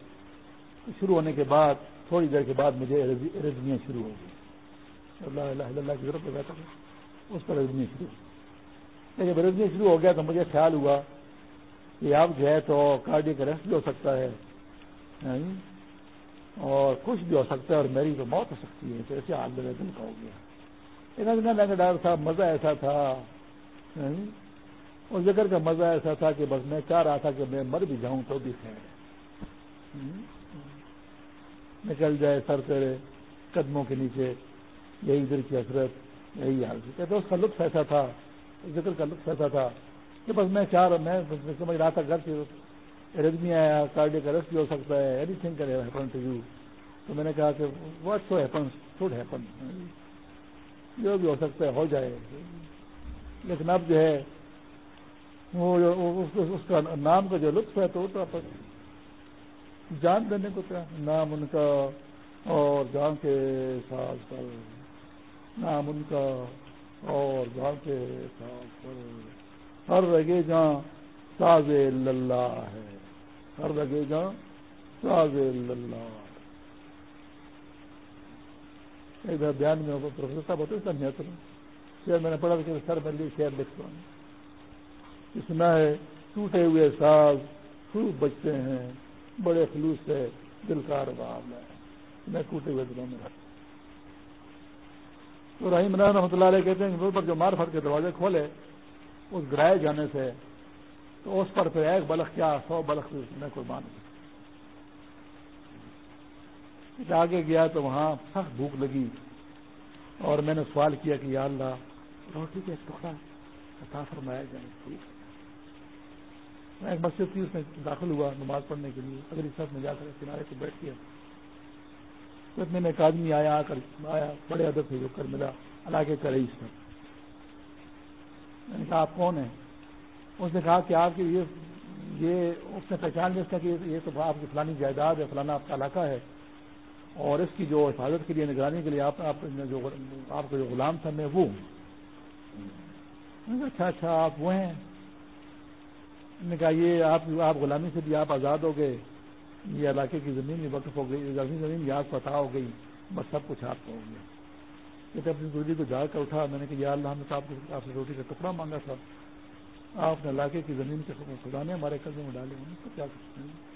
تو شروع ہونے کے بعد، تھوڑی دیر کے بعد مجھے رزمیاں شروع ہو گئی۔ اللہ اللہ اللہ کی ضرورت اس پر رزمیاں شروع لیکن جب رزمیاں شروع ہو گیا تو مجھے خیال ہوا کہ اب جو ہے تو کارڈی کا ریسٹ بھی ہو سکتا ہے اور کچھ بھی ہو سکتا ہے اور میری تو موت ہو سکتی ہے، تو ایسے حال میرے دل کا ہو گیا۔ ڈاکٹر صاحب، مزہ ایسا تھا اور ذکر کا مزہ ایسا تھا کہ بس میں چاہ رہا تھا کہ میں مر بھی جاؤں تو بھی خیر نکل جائے سر تیرے قدموں کے نیچے، یہی دل کی حسرت، یہی حال۔ کہتے اس کا لطف ایسا تھا ذکر کا لطف ایسا تھا کہ بس میں چاہ رہا میں سمجھ رہا تھا گھر سے ریڈمی آیا کارڈی کا بھی ہو سکتا ہے اینی تھنگ کا ہیپن ٹو یو۔ تو میں نے کہا کہ what so happen should happen جو بھی ہو سکتا ہے، ہو جائے۔ لیکن اب جو ہے، وہ اس کا نام کا جو لطف ہے، تو پر جان دینے کو کیا نام ان کا اور جان کے ساتھ پر۔ نام ان کا اور جان کے ہر رگے جہاں ساز اللہ ہے۔ ہر رگے جہاں ساز اللہ۔ ایک بار بیان میں پروفیسر صاحب ہوتے سر میں شعر میں نے پڑھا کہ سر میں لیے شعر لکھتا ہوں۔ اس میں ہے ٹوٹے ہوئے ساز خوب بچتے ہیں، بڑے خلوص سے دل کا رباب ہے۔ میں ٹوٹے ہوئے دلوں میں رہتا تو رحیم اللہ رحمۃ اللہ علیہ کہتے ہیں کہ پر جو مار پھٹ کے دروازے کھولے، اس گرائے جانے سے، تو اس پر پھر ایک بلخ کیا، سو بلخ میں قربان آگے گیا تو وہاں سخت بھوک لگی اور میں نے سوال کیا کہ یا اللہ، روٹی کا ایک ٹکڑا عطا فرمایا جائے۔ میں ایک مسجد تھی، اس میں داخل ہوا نماز پڑھنے کے لیے۔ اگر اس سب میں جا کر کنارے کو بیٹھ گیا۔ تو میں ایک آدمی آیا، آ کر آیا، بڑے ادب سے جو کر ملا علاقے کا رئیس تھا میں نے کہا، آپ کون ہیں؟ اس نے کہا کہ آپ کی یہ یہ، اس نے پہچان لیا کہ یہ تو آپ کی فلانی جائیداد ہے، فلانا آپ کا علاقہ ہے۔ اور اس کی جو حفاظت کے لیے، نگرانی کے لیے آپ جو، آپ کا جو غلام تھا، میں وہ ہوں۔ اچھا اچھا آپ وہ ہیں۔ نے کہا، یہ آپ آپ غلامی سے بھی آپ آزاد ہو گئے۔ یہ علاقے کی زمین وقف ہو گئی زمین بھی آپ پتہ ہو گئی، بس سب کچھ آپ کا ہو گیا۔ یہ اپنی دوری کو جا کر اٹھا، میں نے کہا، یا اللہ نے آپ آپ سے روٹی کا ٹکڑا مانگا تھا۔ آپ نے علاقے کی زمین کے خدا نے ہمارے قدم میں ڈالے ان کو کیا کرتے ہیں؟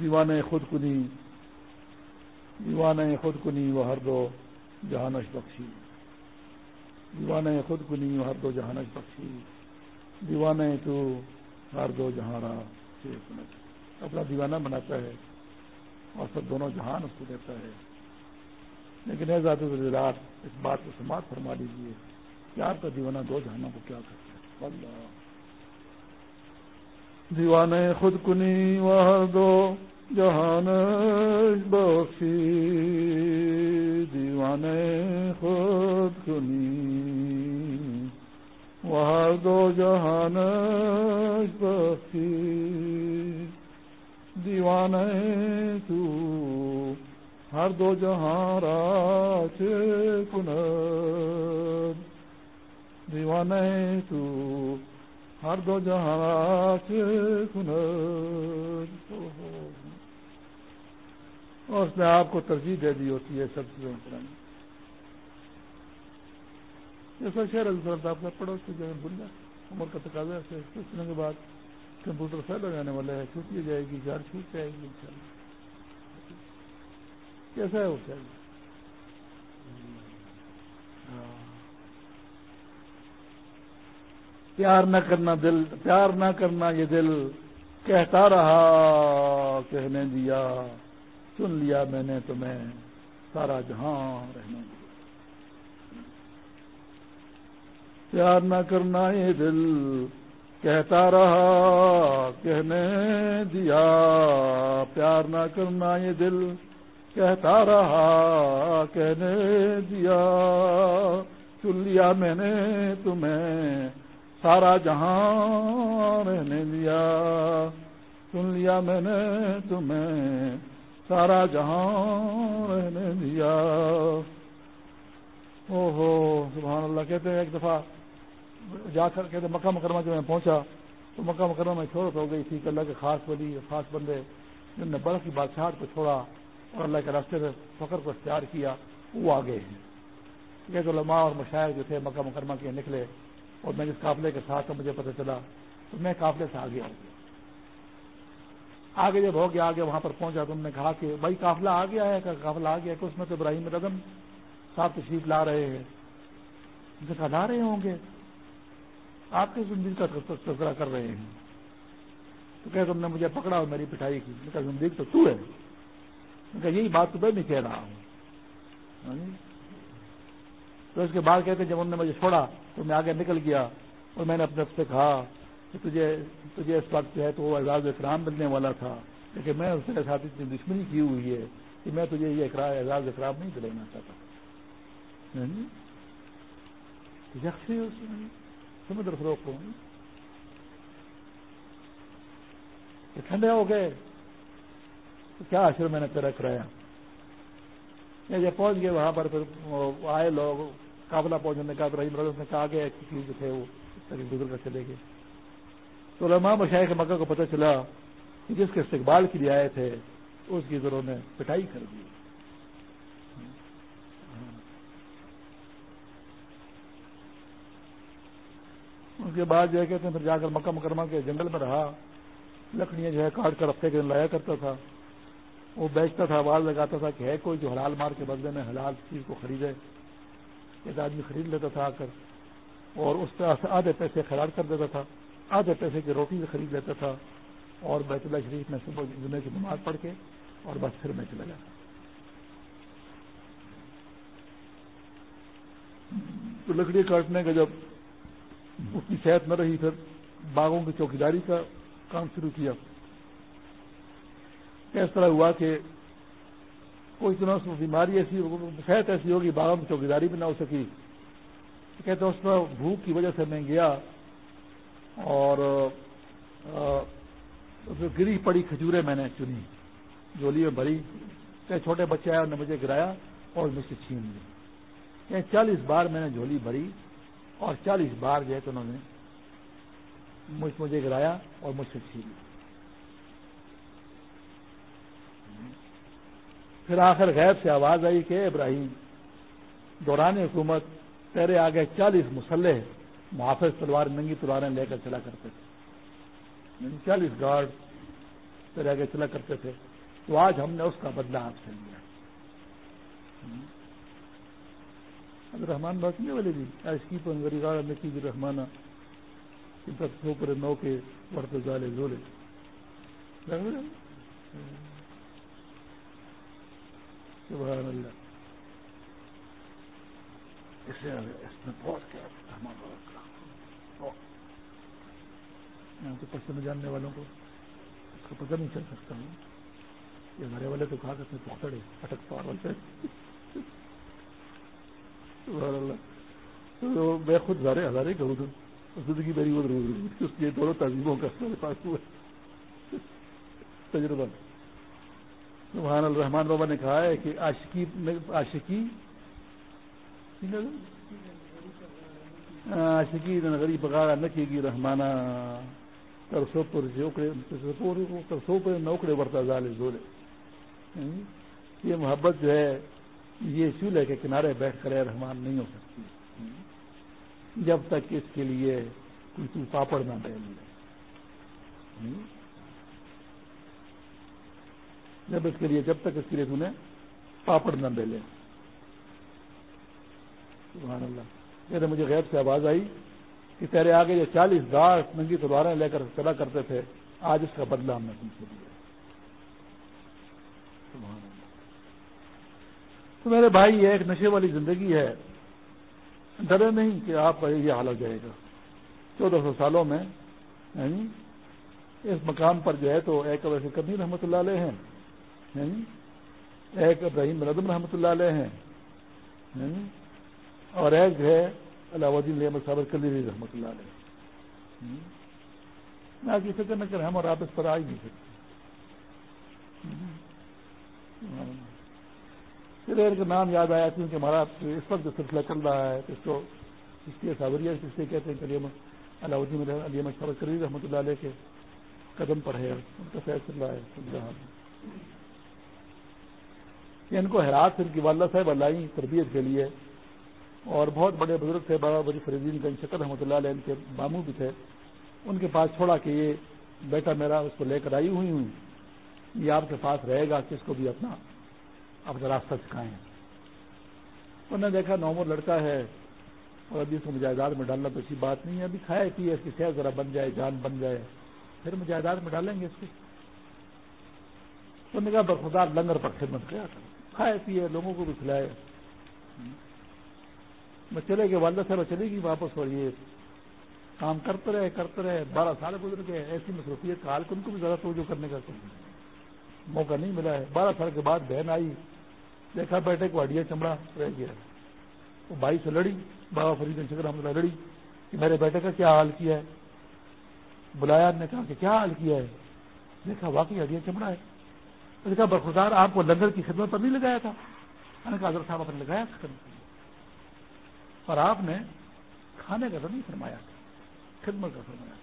دیوانے خود کنی دیوانے خود کنی وہ ہر دو جہانش بخشی۔ دیوانے خود کنی وہ ہر دو جہانش بخشی۔ دیوانے تو ہر دو جہاں رہا اپنا دیوانہ بناتا ہے اور سب دونوں جہان اس کو دیتا ہے۔ لیکن ایزاد اس بات کو سماعت فرما لیجیے کہ آپ کا دیوانہ دو جہانوں کو کیا کرتا ہے؟ دیوانے خود کنی وہ ہر دو جہان بخشی دیوانے خود کنی۔ وہ دو جہان بخشی دیوانے تو۔ ہر دو جہاں راج کن دیوانے تو۔ ہر دو جہاں راج کن اور اس نے آپ کو ترجیح دے دی ہوتی ہے سب چیزوں پر جیسا شہر صاحب کا پڑوس کی جگہ بھول جائے عمر کا تقاضا سے۔ کچھ دنوں کے بعد کمپیوٹر فیل ہو جانے والا ہے چھوٹی جائے گی گھر چھوٹ جائے گی ان کیسا ہے وہ چاہیے پیار نہ کرنا دل، پیار نہ کرنا یہ دل، کہتا رہا کہنے دیا۔ سن لیا میں نے تمہیں سارا جہاں رہنے دیا پیار نہ کرنا یہ دل کہتا رہا، کہنے دیا۔ پیار نہ کرنا یہ دل کہتا رہا، کہنے دیا۔ چن لیا میں نے تمہیں سارا جہاں رہنے دیا۔ سن لیا میں نے تمہیں سارا جہاں رہنے دیا۔ او ہو سبحان اللہ، کہتے ہیں ایک دفعہ جا کر کہتے مکہ مکرمہ جب میں پہنچا تو مکہ مکرمہ میں چھوڑ ہو گئی تھی کہ اللہ کے خاص ولی، خاص بندے جن نے برف کی بادشاہ کو چھوڑا اور اللہ کے راستے میں فخر کو اختیار کیا، وہ آگے ہیں۔ یہ تو علماء اور مشاعر جو تھے مکہ مکرمہ کے نکلے اور میں جس قافلے کے ساتھ مجھے پتہ چلا تو میں قافلے سے آگے آ گیا۔ آگے جب ہو گیا، آگے وہاں پر پہنچا تو نے کہا کہ بھائی قافلہ آ گیا ہے قافلہ آ گیا کہ اس میں تو ابراہیم رضم صاحب تشریف لا رہے ہیں۔ کہا، لا رہے ہوں گے۔ آپ کی زندگی کا تذکرہ کر رہے ہیں؟ تو کہ تم نے مجھے پکڑا اور میری پٹھائی کی۔ کہا، زندگی تو تو ہے۔ کہ یہی بات تو میں بھی کہہ رہا ہوں۔ ہاں جی؟ تو اس کے بعد کہتے جب انہوں نے مجھے چھوڑا تو میں آگے نکل گیا اور میں نے اپنے سے کہا کہ تجھے تجھے اس وقت جو ہے تو وہ اعزاز اکرام ملنے والا تھا، لیکن میں اس کے ساتھ اتنی دشمنی کی ہوئی ہے کہ میں تجھے یہ اقرار اعزاز اکرام نہیں دلانا چاہتا۔ ہاں سمندر فروخت ٹھنڈے ہو گئے۔ تو کیا اشر میں نے تیرا کرایا؟ جب پہنچ گئے وہاں پر، پھر آئے لوگ، قابلہ پہنچنے کا رحیم رضا نے کہا گیا کسی جو تھے وہ گزر کر چلے گئے۔ تو علماء مشاہ کے مکہ کو پتہ چلا کہ جس کے استقبال کے لیے آئے تھے، اس کی ضرور نے پٹائی کر دی۔ اس کے بعد جو ہے کہتے ہیں، پھر جا کر مکہ مکرمہ کے جنگل میں رہا۔ لکڑیاں جو ہے کاٹ کر ہفتے کے دن لایا کرتا تھا۔ وہ بیچتا تھا، آواز لگاتا تھا کہ ہے کوئی جو حلال مار کے بدلے میں حلال چیز کو خریدے۔ ایک آدمی خرید لیتا تھا آ کر اور اس طرح سے آدھے پیسے خراب کر دیتا تھا۔ آدھے پیسے کی روٹی بھی خرید لیتا تھا اور بیت اللہ شریف میں صبح جمعے کی نماز پڑھ کے اور بس پھر میں چلا جاتا تو لکڑی کاٹنے کا جب اس کی صحت نہ رہی، پھر باغوں کی چوکیداری کا کام شروع کیا۔ اس طرح ہوا کہ کوئی طرح بیماری ایسی صحت ایسی ہوگی، باغوں کی چوکیداری بھی نہ ہو سکی۔ کہتے اس میں بھوک کی وجہ سے میں گیا اور گری پڑی کھجورے میں نے چنی جولی میں بھری کہ چھوٹے بچے آئے انہوں نے مجھے گرایا اور مجھ سے چھین لی۔ چالیس بار میں نے جھولی بھری اور چالیس بار جو ہے تو انہوں نے مجھ، مجھے گرایا اور مجھ سے چھین لی۔ پھر آخر غیب سے آواز آئی کہ ابراہیم، دوران حکومت تیرے آگے چالیس مسلح محافظ تلوار ننگی تلواریں لے کر چلا کرتے تھے۔ چالیس گارڈ تیرے آگے چلا کرتے تھے۔ تو آج ہم نے اس کا بدلہ آپ سے لیا۔ رحمان بات نہیں والے جی اس کی تو غریب رحمان سوپر نو کے بڑھتے جالے زولے۔ سبحان اللہ۔ اس میں بہت کیا۔ پسند جاننے والوں کو اس کا پتہ نہیں چل سکتا ہوں۔ یہ ہمارے والے تو کہا کرتے پکڑے اٹک پار والے تو میں خود ہزارے ہزارے کروں تو۔ زندگی میری وہ ضرور اس لیے دونوں تہذیبوں کا میرے پاس ہوا۔ تجربہ۔ سبحان الرحمان بابا نے کہا ہے کہ عاشقی عاشقی؟ ہاں، عاشقی غریب بغارا نہ کی گی رحمانہ۔ ترسو پر ترسو پر نوکڑے برتا زالے زولے یہ محبت جو ہے، یہ چولہے کے کنارے بیٹھ کر رحمان نہیں ہو سکتی۔ جب تک اس کے لیے کوئی تو پاپڑ نہ بیل لے جب اس کے لیے، جب تک اس کے لیے تھی پاپڑ نہ بیلے سبحان اللہ۔ پھر مجھے غیر سے آواز آئی۔ کہ تیرے آگے جو چالیس دار ننگی تلواریں لے کر چلا کرتے تھے، آج اس کا بدلہ ہم نے تم سے دیا۔ تو میرے بھائی، یہ ایک نشے والی زندگی ہے۔ ڈرے نہیں کہ آپ کا یہ حال ہو جائے گا۔ چودہ سو سالوں میں یعنی اس مقام پر جو ہے تو ایک ویسے کرنی رحمۃ اللہ علیہ ہیں۔ یعنی ایک ابراہیم ردم رحمۃ اللہ علیہ ہیں۔ یعنی اور ایک ہے الدین احمد صابر کلی رحمۃ اللہ علیہ۔ میں آپ کی فکر نہ کریں، ہم اور آپ اس پر آ ہی نہیں سکتے۔ پھر کا نام یاد آیا کیونکہ ہمارا اس وقت جو سلسلہ چل رہا ہے اس کو اس کی سابریہ اس لیے کہتے ہیں کلیم علاؤدین علی احمد صابر کلی رحمۃ اللہ علیہ کے قدم پر ہے، ان کا فیض چل رہا ہے یعنی ان کو حیرات ان کی والدہ صاحب اللہ تربیت کے لیے اور بہت بڑے بزرگ تھے، بابا بڑی فریدین گنج شکر رحمۃ اللہ علیہ، ان کے ماموں بھی تھے۔ ان کے پاس چھوڑا کہ یہ بیٹا میرا اس کو لے کر آئی ہوئی ہوں۔ یہ آپ کے پاس رہے گا کہ اس کو بھی اپنا اپنا راستہ سکھائیں انہوں نے دیکھا نومر لڑکا ہے اور ابھی اس کو مجاہداد میں ڈالنا تو اچھی بات نہیں ہے۔ ابھی کھائے پیے، اس کی صحت ذرا بن جائے، جان بن جائے۔ پھر مجاہداد میں ڈالیں گے اس کو۔ انہوں نے کہا برخدار لنگر پر خدمت کیا کھائے پیے، لوگوں کو بھی کھلائے۔ میں چلے گئے، والدہ صاحب چلے گی واپس اور یہ کام کرتے رہے کرتے رہے، بارہ سال گزر گئے، ایسی مصروفیت کا حال ان کو بھی زیادہ توجہ کرنے کا موقع نہیں ملا ہے۔ بارہ سال کے بعد بہن آئی، دیکھا بیٹے کو ہڈیا چمڑا رہ گیا۔ وہ بھائی سے لڑی، بابا فرید شکر احمد لڑی کہ میرے بیٹے کا کیا حال کیا ہے؟ بلایا نے کہا کہ کیا حال کیا ہے؟ دیکھا واقعی ہڈیا چمڑا ہے۔ دیکھا برخدار آپ کو لنگر کی خدمت پر نہیں لگایا تھا؟ میں نے کہا، حضرت صاحب نے لگایا اور آپ نے کھانے کا تو نہیں فرمایا خدمت کا فرمایا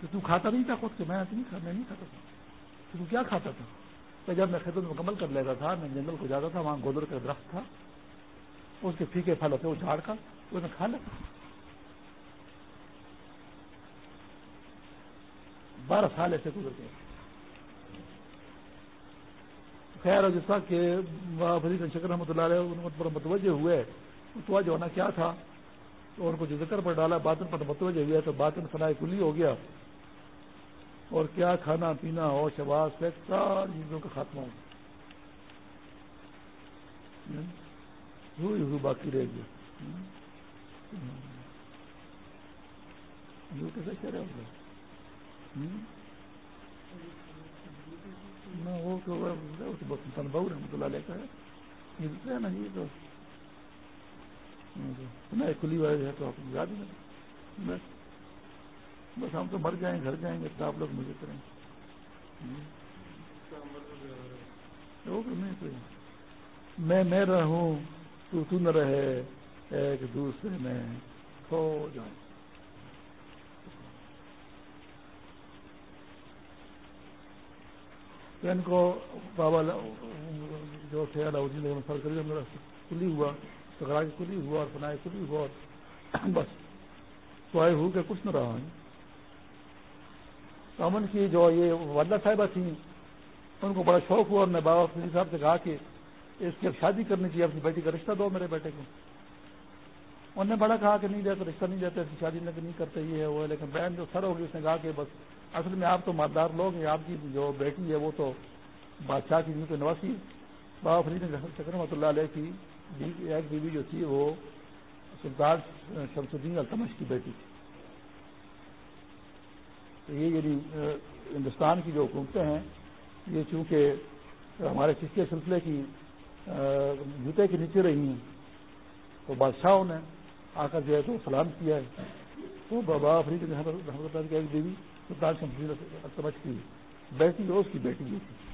کہ تو کھاتا نہیں تھا خود سے میں نہیں نہیں کھاتا تھا۔ تو کیا کھاتا تھا؟ کہ جب میں خدمت مکمل کر لیتا تھا، میں جنگل کو جاتا تھا، وہاں گودر کا درخت تھا۔ اس کے پھیکے پھل ہوتے وہ جھاڑ کا وہ میں کھا لیتا۔ بارہ سال ایسے گزر گئے۔ خیر جس طرح کہ فرید شکر رحمۃ اللہ علیہ پر متوجہ ہوئے۔ متوجہ ہونا کیا تھا تو ان کو جو ذکر پر ڈالا، باطن پر متوجہ ہوا تو باطن فلاح کلی ہو گیا۔ اور کیا کھانا، پینا ہو شباز سیکس ساری چیزوں کا خاتمہ ہو گیا۔ باقی رہ گیا۔ کیسے کہہ رہے ہو وہ رحمۃ اللہ علیہ کا ہے نا، یہ تو جی۔ کھلی والے ہے تو آپ یاد ہی نہیں بس ہم تو مر جائیں، گھر جائیں گے تو آپ لوگ مجھے کریں۔ میں میں رہوں تو تو نہ رہے، ایک دوسرے میں کھو جاؤں ان کو بابا جو تھے سر کری میرا ہوا۔ سکرا کلی ہوا اور پناہ کلی ہوا اور *clears throat* بس سوائے ہو کے کچھ نہ رہا امن کی جو یہ والدہ صاحبہ تھیں، ان کو بڑا شوق ہوا اور میں بابا فری صاحب سے کہا کہ اس کی اب شادی کرنی چاہیے، اپنی بیٹی کا رشتہ دو میرے بیٹے کو۔ انہوں نے بڑا کہا کہ نہیں دیتے رشتہ نہیں دیتے شادی نہیں کرتے، یہ ہے، وہ ہے، لیکن بہن جو سر ہوگی، اس نے کہا کہ بس اصل میں آپ تو مالدار لوگ ہیں، آپ کی جو بیٹی ہے، وہ تو بادشاہ کی نیو نواسی بابا فرید چکر رحمۃ اللہ علیہ کی جی، ایک بیوی جو تھی، وہ سلطان شمس الدین التمش کی بیٹی تھی۔ تو یہ یعنی ہندوستان کی جو حکومتیں ہیں، یہ چونکہ ہمارے کس سلسلے کی جوتے کے نیچے رہی ہیں، تو بادشاہوں نے آ کر جو ہے تو سلام کیا ہے۔ تو بابا فرید رحمۃ اللہ کی ایک بیوی سلطان شمس الدین التمش کی بیٹی اس کی بیٹی یہ تھی۔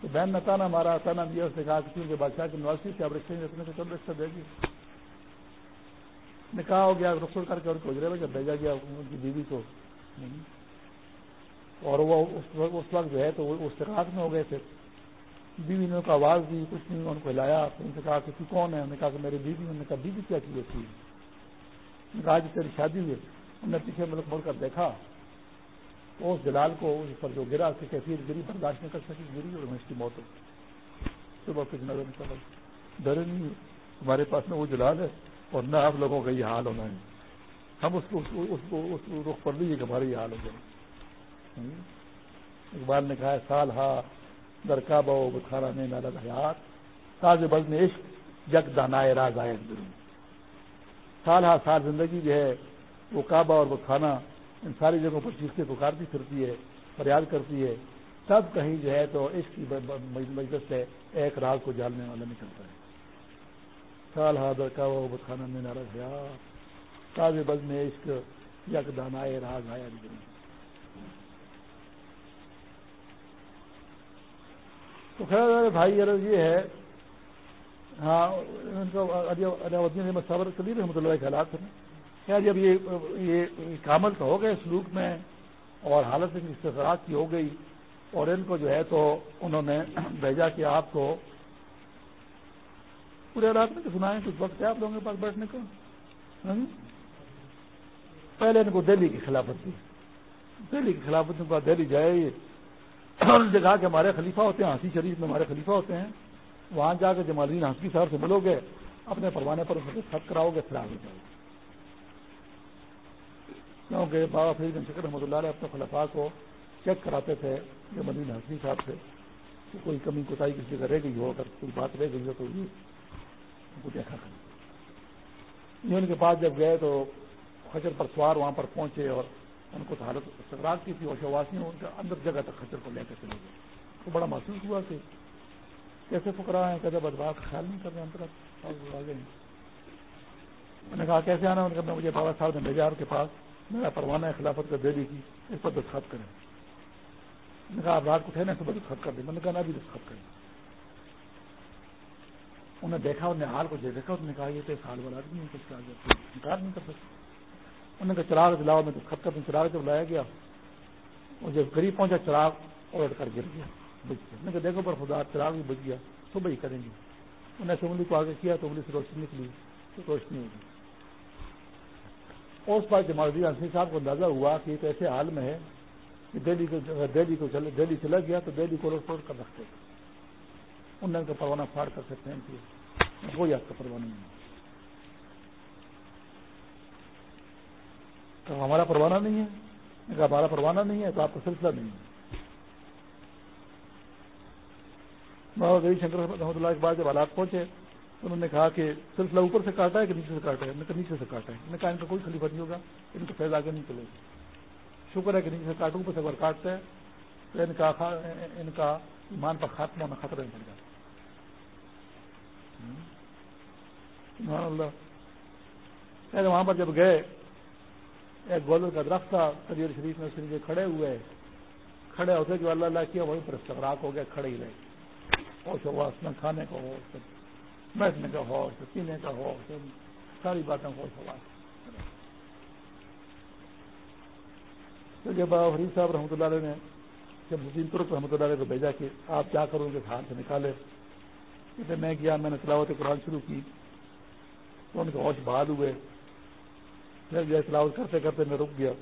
تو بہن نے تانا مارا تانا دیا اس نے کہا کہ کیونکہ بادشاہ کی نواسی سے آپ رکھتے ہیں اتنے سے چل رشتہ دے گی نکاح ہو گیا رخصر کر کے اور کوجرے میں جب بھیجا گیا ان کی بیوی کو۔ اور وہ اس وقت جو ہے تو وہ استقاط میں ہو گئے تھے بیوی نے ان کو آواز دی، کچھ نہیں، ان کو ہلایا۔ ان سے کہا کہ تو کون ہے؟ انہوں نے کہا کہ میری بیوی۔ انہوں نے کہا، بیوی کیا چیز ہوتی ہے کہا جی تیری شادی ہوئی انہوں نے پیچھے ملک مڑ کر دیکھا۔ اس جلال کو اس پر جو گرا اس کی کیفیت گری برداشت نہیں کر سکی گری اور اس کی موت ہو صبح پھر نظر ڈر نہیں ہمارے پاس میں وہ جلال ہے اور نہ آپ لوگوں کا یہ حال ہونا ہے۔ ہم اس کو اس کو اس رخ پر لیجیے کہ ہمارا یہ حال ہو جائے۔ اقبال نے کہا ہے، سال ہا درکا بو بخارا میں نالد حیات۔ تاز بز میں عشق، جگ دانائے راز آئے سال ہا سال زندگی جو ہے، وہ کعبہ اور وہ کھانا ان ساری جگہوں پر چیختے پکارتی پھرتی ہے، فریاد کرتی ہے۔ تب کہیں جو ہے تو اس کی مجلس سے ایک راز کو جاننے والا نکلتا ہے۔ سال حاضر کا وہ بخانہ میں نارا گیا تاز بز میں عشق یک دانائے راز آیا تو خیر بھائی عرض یہ ہے۔ ہاں ان کو صبر کبھی رحمۃ اللہ کے حالات ہیں۔ کیا جب یہ کامل تو ہو گئے سلوک میں اور حالت استفاد کی ہو گئی اور ان کو جو ہے تو انہوں نے بھیجا کہ آپ کو پورے رات میں سنائیں کچھ وقت ہے آپ لوگوں کے پاس بیٹھنے کا پہلے ان کو دہلی کی خلافت دی۔ دہلی کی خلافت ان کو دہلی جائے کہا کہ ہمارے خلیفہ ہوتے ہیں ہنسی شریف میں ہمارے خلیفہ ہوتے ہیں، وہاں جا کے جمالین ہنسی صاحب سے ملو گے، اپنے پروانے پر خط کراؤ گے، پھر آگے جاؤ۔ گے کیونکہ بابا فرید بن شکر رحمۃ اللہ علیہ اپنے خلفاء کو چیک کراتے تھے جو مدین حسنی صاحب سے کہ کوئی کمی کوتاہی کسی کا رہ گئی ہو، اگر کوئی بات رہ گئی ہو تو یہ ان کو دیکھا کریں۔ یہ ان کے پاس جب گئے تو خچر پر سوار وہاں پر پہنچے اور ان کو حالت سکرات کی تھی، اور شواسی ان کے اندر جگہ تک خچر کو لے کر چلے گئے۔ تو بڑا محسوس ہوا کہ کیسے پکڑا ہے کیسے بدبات خیال نہیں کر رہے ہیں آگے میں نے کہا، کیسے آنا؟ ان کا مجھے بابا صاحب نے بھیجا کے پاس۔ میرا پروانہ خلافت کا دہلی کی، اس پر دستخط کریں۔ نے کہا آپ رات کو ٹھہرنے صبح دستخط کر دیں۔ میں نے کہا نا بھی دستخط کریں۔ انہیں دیکھا انہیں حال کو دیکھا، انہوں نے کہا یہ تو حال والا آدمی ہے، کچھ انکار نہیں کر سکتے انہوں نے کہا چراغ دلاؤ میں دستخط کر دوں۔ چراغ جب لایا گیا، وہ جب قریب پہنچا، چراغ الٹ کر گر گیا بج گیا۔ میں کہا دیکھو پر خدا، چراغ بھی بج گیا، صبح ہی کریں گے۔ انہیں سے انگلی کو آگے کیا تو انگلی سے روشنی نکلی، تو روشنی ہوگی اس پر جمال الدین صاحب کو اندازہ ہوا کہ ایک ایسے حال میں ہے کہ دہلی کو دہلی کو دہلی چلا گیا تو دہلی کو روک کر رکھتے ان کا پروانہ پھاڑ کر سکتے ہیں کوئی آپ کا پروانہ نہیں ہے۔ تو ہمارا پروانہ نہیں ہے۔ اگر ہمارا پروانہ نہیں ہے، تو آپ کا سلسلہ نہیں ہے۔ بابا گری شنکر رحمۃ اللہ کے بعد جب حالات پہنچے انہوں نے کہا کہ سلسلہ اوپر سے کاٹا ہے کہ نیچے سے کاٹا ہے؟ میں نیچے سے کاٹا ہے۔ میں کہا ان کا کوئی خلیفہ نہیں ہوگا، ان کا فیض آگے نہیں چلے گا۔ شکر ہے کہ نیچے سے کاٹوں اوپر سے اگر کاٹتے ہیں۔ تو ان کا ان کا ایمان پر خاتمہ ہونا خطرہ نہیں پڑ جاتا اللہ۔ وہاں پر جب گئے، ایک گولر کا درخت تھا، تجیر شریف میں شریف کھڑے ہوئے۔ کھڑے ہوتے جو اللہ اللہ کیا وہیں پر استغراق ہو گیا کھڑے ہی رہے۔ اور شواس میں کھانے کو بیٹھنے کا ہو پینے کا ہو ساری باتوں کو سوال تو جب فرید صاحب رحمۃ اللہ علیہ نے جب مسلم ترک رحمۃ اللہ علیہ کو بھیجا کہ آپ کیا کرو گے ہاتھ سے نکالے کیونکہ میں کیا میں نے تلاوت قرآن شروع کی تو ان کے ہوش بحال ہوئے پھر جو تلاوت کرتے کرتے میں رک گیا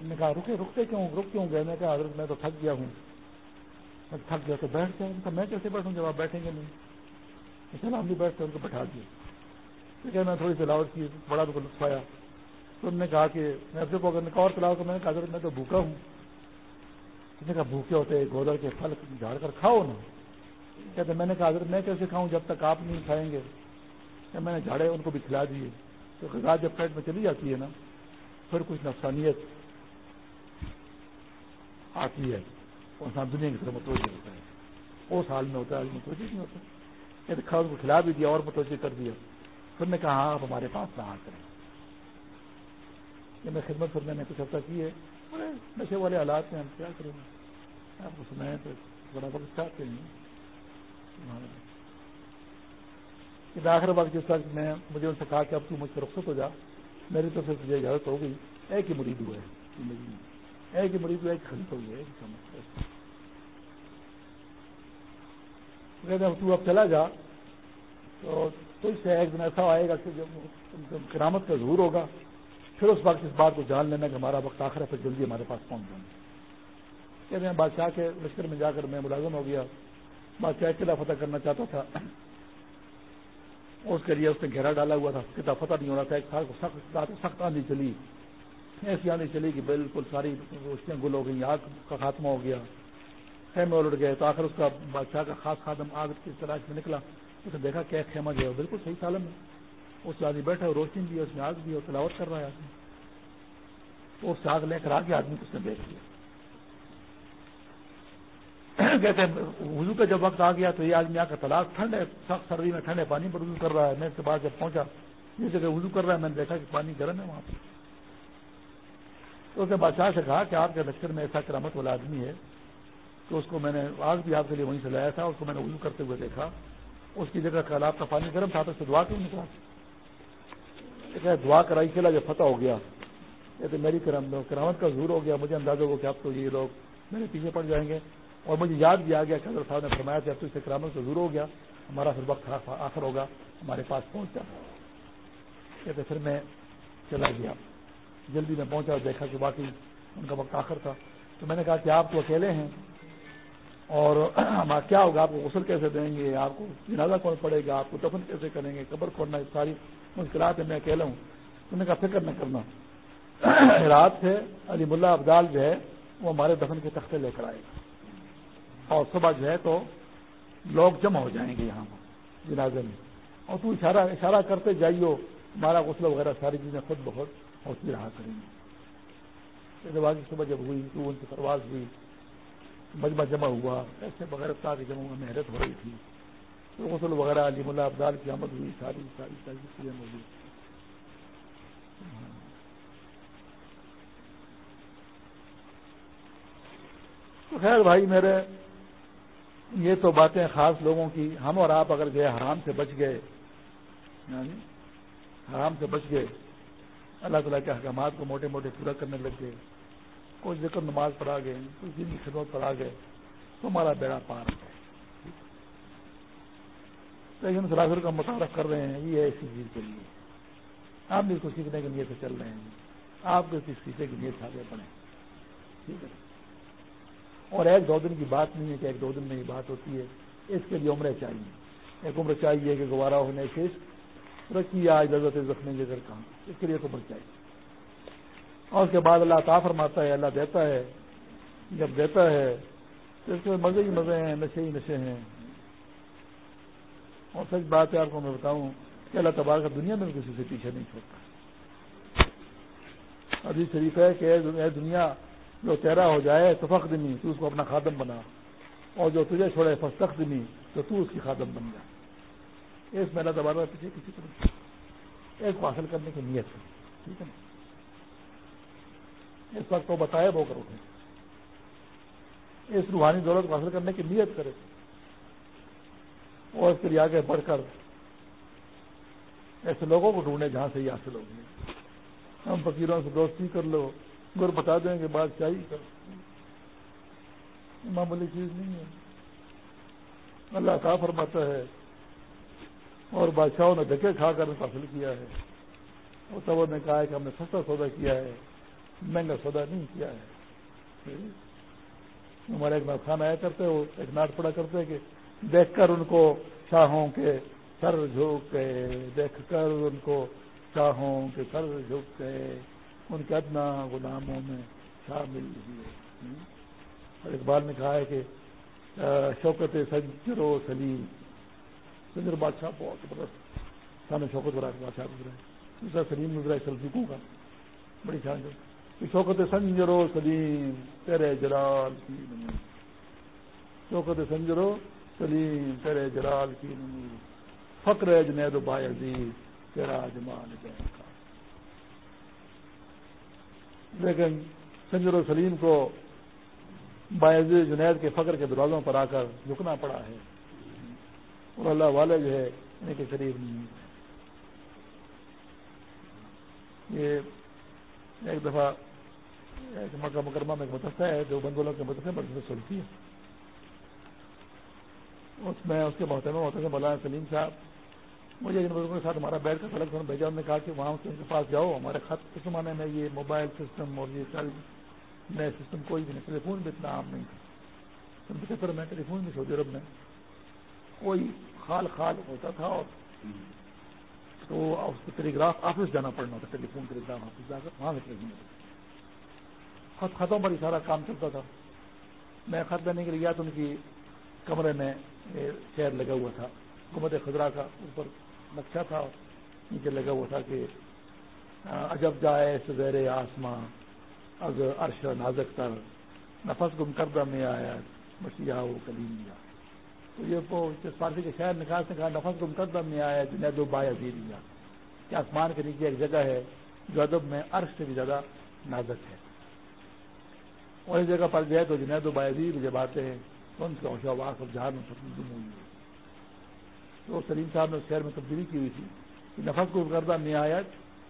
میں نے کہا رکے رکتے کیوں رک کیوں گئے میں کہا حضرت میں تو تھک گیا ہوں میں تھک گیا تو بیٹھ جائیں میں کیسے بیٹھوں جب آپ بیٹھیں گے نہیں چلو ہم بھی بیٹھتے ان کو بٹھا دیا۔ کہ میں تھوڑی تلاوت کی، بڑا کو لطف آیا۔ تو انہوں نے کہا کہ، میں اپنے کو اگر اور تلاوت میں نے کہا، میں تو بھوکا ہوں۔ نے کہا، بھوکے ہوتے گودر کے پھل جھاڑ کر کھاؤ نا۔ کہتے میں نے کہا، حضرت، میں کیسے کھاؤں جب تک آپ نہیں کھائیں گے؟ کہ میں نے جھاڑے ان کو بھی کھلا دیے۔ تو غذا جب پیٹ میں چلی جاتی ہے نا، پھر کچھ نفسانیت آتی ہے۔ اور دنیا کی طرف متوجہ ہوتا ہے۔ اس حال میں ہوتا ہے متوجہ نہیں ہوتا۔ کہتے کھاؤ کو کھلا بھی دیا اور متوجہ کر دیا۔ پھر نے کہا ہاں آپ ہمارے پاس نہ آ کریں۔ کہ میں خدمت پھر میں نے کچھ ہفتہ کی ہے بڑے نشے والے حالات میں ہم کیا کریں گے؟ آپ کو سنائیں تو بڑا وقت چاہتے ہیں۔ کہ آخر بات جس وقت میں مجھے ان سے کہا کہ اب تو مجھ سے رخصت ہو جا، میری طرف سے تجھے اجازت ہو گئی۔ ایک ہی مرید ہوا ہے ایک ہی مرید ہوا ایک خلیف ہوئی ہے ایک سمجھ کہتے ہیں تو اب چلا جا۔ تو تجھ سے ایک دن ایسا آئے گا کہ جب کرامت کا ظہور ہوگا، پھر اس وقت اس بات کو جان لینا کہ ہمارا وقت آخر ہے، پھر جلدی ہمارے پاس پہنچ جائیں۔ گے کہتے ہیں، بادشاہ کے لشکر میں جا کر میں ملازم ہو گیا۔ بادشاہ قلعہ فتح کرنا چاہتا تھا۔ اس کے لیے اس نے گھیرا ڈالا ہوا تھا۔ قلعہ فتح نہیں ہونا تھا، ایک سال کو سخت سخت آندھی چلی۔ ایسی آندھی چلی کہ بالکل ساری روشنیاں گل ہو گئی آگ کا خاتمہ ہو گیا۔ خیمے الٹ گئے تو آخر اس کا بادشاہ کا خاص خادم آگ کی تلاش میں نکلا۔ اس نے دیکھا کہ خیمہ جو ہے بالکل صحیح سالم ہے۔ اس آدمی بیٹھا روشنی بھی ہے، اس میں آگ بھی ہے تلاوت کر رہا ہے۔ آدمی تو اس سے آگ لے کر آ کے آدمی کو اس نے دیکھ لیا۔ کہتے ہیں، وضو کا جب وقت آ گیا تو یہ آدمی آ کر تلاش، ٹھنڈ ہے، سخت سردی میں ٹھنڈے پانی پر وضو کر رہا ہے۔ میں اس کے بعد جب پہنچا جس جگہ وضو کر رہا ہے، میں نے دیکھا کہ پانی گرم ہے وہاں پہ تو اس نے بادشاہ سے کہا کہ آپ کے لشکر میں ایسا کرامت والا آدمی ہے۔ کہ اس کو میں نے آگ بھی آپ کے لیے وہیں سے لایا تھا، اس کو میں نے وضو کرتے ہوئے دیکھا۔ اس کی جگہ کل آپ کا پانی گرم تھا، تو اس سے دعا کیوں نکلا دعا کرائی چلا جب فتح ہو گیا۔ کہتے میری کرم، کرامت کا ضرور ہو گیا۔ مجھے اندازہ ہو کہ آپ تو یہ لوگ میرے پیچھے پڑ جائیں گے۔ اور مجھے یاد بھی آ گیا کہ حضرت صاحب نے فرمایا کہ اب تو اس سے کرامت کا ضرور ہو گیا۔ ہمارا پھر وقت آخر ہوگا، ہمارے پاس پہنچ جانا کہتے پھر میں چلا گیا۔ جلدی میں پہنچا دیکھا کہ باقی ان کا وقت آخر تھا۔ تو میں نے کہا کہ آپ تو اکیلے ہیں۔ اور *clears throat* کیا ہوگا؟ آپ کو غسل کیسے دیں گے؟ آپ کو جنازہ کون پڑے گا؟ آپ کو دفن کیسے کریں گے؟ قبر کھولنا ساری مشکلات ہیں، میں اکیلا ہوں۔ تو نے کہا، فکر نہ کرنا۔ *clears throat* رات سے علی ملا ابدال جو ہے، وہ ہمارے دفن کے تختے لے کر آئے گا۔ اور صبح جو ہے تو لوگ جمع ہو جائیں گے یہاں جنازے میں۔ اور تو اشارہ اشارہ کرتے جائیو، ہمارا غسل وغیرہ ساری چیزیں خود بہت ہوتی رہا کریں گے۔ صبح جب ہوئی، تو ان کی پرواز ہوئی۔ مجمع جمع ہوا ایسے بغیر کی جمع میں حیرت ہو رہی تھی۔ غسل وغیرہ، علی ملا ابدال کی آمد ہوئی، ساری ساری ساری چیزیں ہوئی تو خیر بھائی، میرے یہ تو باتیں خاص لوگوں کی، ہم اور آپ اگر گئے، حرام سے بچ گئے یعنی حرام سے بچ گئے، اللہ تعالیٰ کے احکامات کو موٹے موٹے پورا کرنے لگ گئے۔ کچھ ذکر نماز پڑھا گئے کچھ دن کی خدمت پڑھا گئے، تو ہمارا بیڑا پار ہے۔ لیکن سراسر کا متعارف کر رہے ہیں، یہ ہے اسی چیز کے لیے۔ آپ بھی اس کو سیکھنے کی نیت سے چل رہے ہیں۔ آپ کو اس سیکھنے کی نیت سے آگے بڑھیں۔ ٹھیک ہے۔ اور ایک دو دن کی بات نہیں ہے کہ ایک دو دن میں یہ بات ہوتی ہے۔ اس کے لیے عمریں چاہیے۔ ایک عمر چاہیے کہ گوارا ہونے سے رکھی، آج لذت زخمی جگہ کام اس کے لیے ایک عمر چاہیے۔ اور اس کے بعد اللہ عطا فرماتا ہے، اللہ دیتا ہے، جب دیتا ہے، تو اس کے مزے ہی مزے ہیں، نشے ہی نشے ہیں۔ اور سچ بات ہے، آپ کو میں بتاؤں کہ اللہ تبار کا دنیا میں بھی کسی سے پیچھے نہیں چھوڑتا۔ ابھی شریف ہے کہ دنیا جو تیرا ہو جائے تو فخ دنی تو اس کو اپنا خادم بنا۔ اور جو تجھے چھوڑے فخ دنی تو تو اس کی خادم بن جائے اس میں اللہ تبارہ پیچھے کسی طرح۔ ایک کو حاصل کرنے کی نیت ہے۔ ٹھیک ہے نا؟ اس وقت وہ بتائے وہ کرو۔ گے اس روحانی دولت کو حاصل کرنے کی نیت کرے۔ اور اس کے لیے آگے بڑھ کر ایسے لوگوں کو ڈھونڈے جہاں سے یہ حاصل ہوگی ہم فقیروں سے دوستی کر لو۔ گر بتا دیں کہ بات چاہیے کر معمولی چیز نہیں ہے۔ اللہ کا فرماتا ہے۔ اور بادشاہوں نے دھکے کھا کر حاصل کیا ہے۔ اور سب نے کہا ہے کہ ہم نے سستا سودا کیا ہے۔ مہنگا سودا نہیں کیا ہے۔ ہمارے ایک خان آیا کرتے ہو ایک ناٹ پڑا کرتے کہ دیکھ کر ان کو شاہوں کے سر جھوک کے دیکھ کر ان کو چاہوں کہ سر جھک کے ان کے ادنا غلاموں میں شامل ہوئے۔ اور اقبال نے کہا ہے کہ شوکت سنجر و سلیم۔ سنجر بادشاہ بہت زبردست۔ سامنے شوکت برا بادشاہ گزرا ہے دوسرا سلیم گزرا ہے سلفیقوں کا۔ بڑی خیال جو شوکت سنجرو سلیم، تیرے جلال کی نمود شوکت سنجرو سلیم، تیرے جلال کی نمود فقر جنید و عزیز، تیرا جمال کا۔ لیکن سنجر و سلیم کو باعث جنید کے فقر کے دروازوں پر آ کر رکنا پڑا ہے۔ اور اللہ والے جو ہے، ان کے قریب نہیں یہ ایک دفعہ ایک مکہ مکرمہ میں ایک مدرسہ ہے، جو بندولوں کے مدرسے مدرسے سلتی ہے۔ اس میں اس کے محتمہ ہوتے مولانا سلیم صاحب، مجھے ان بزرگوں کے ساتھ ہمارا بیٹھ کر سڑک بھیجا، انہوں نے کہا کہ وہاں سے ان کے پاس جاؤ، ہمارے خط کے زمانے میں یہ موبائل سسٹم اور یہ ساری نئے سسٹم کوئی بھی نہیں ٹیلی فون بھی اتنا عام نہیں تھا۔ پر میں ٹیلی فون بھی سعودی عرب میں کوئی خال خال ہوتا تھا اور تو اس کو ٹیلی گراف آفس جانا پڑنا تھا telephone telegraph office جا کر وہاں سے خط خطوں پر ہی سارا کام چلتا تھا۔ میں خط لینے کے لیے گیا تو ان کی کمرے میں شہر لگا ہوا تھا۔ حکومت خزرا کا اوپر نقشہ تھا نیچے لگا ہوا تھا کہ عجب جائے سزیر آسماں، اگر عرش نازک تر، نفس گم کردہ میں آیا مسیحا وہ کلیم لیا۔ تو یہ فارسی کے شہر نکاس نے کہا، نفس گم کردہ میں آیا جنید و بایا دے لیا کہ آسمان کے نیچے ایک جگہ ہے، جو ادب میں عرش سے بھی زیادہ نازک ہے۔ اور اس جگہ پر گئے تو جنید و باعزیر جب آتے ہیں تو ان کے ہوشا واس اور جہاز میں تبدیلی ہوئی ہے تو سلیم صاحب نے اس شہر میں تبدیلی کی ہوئی تھی کہ نفس کو کردہ میں آیا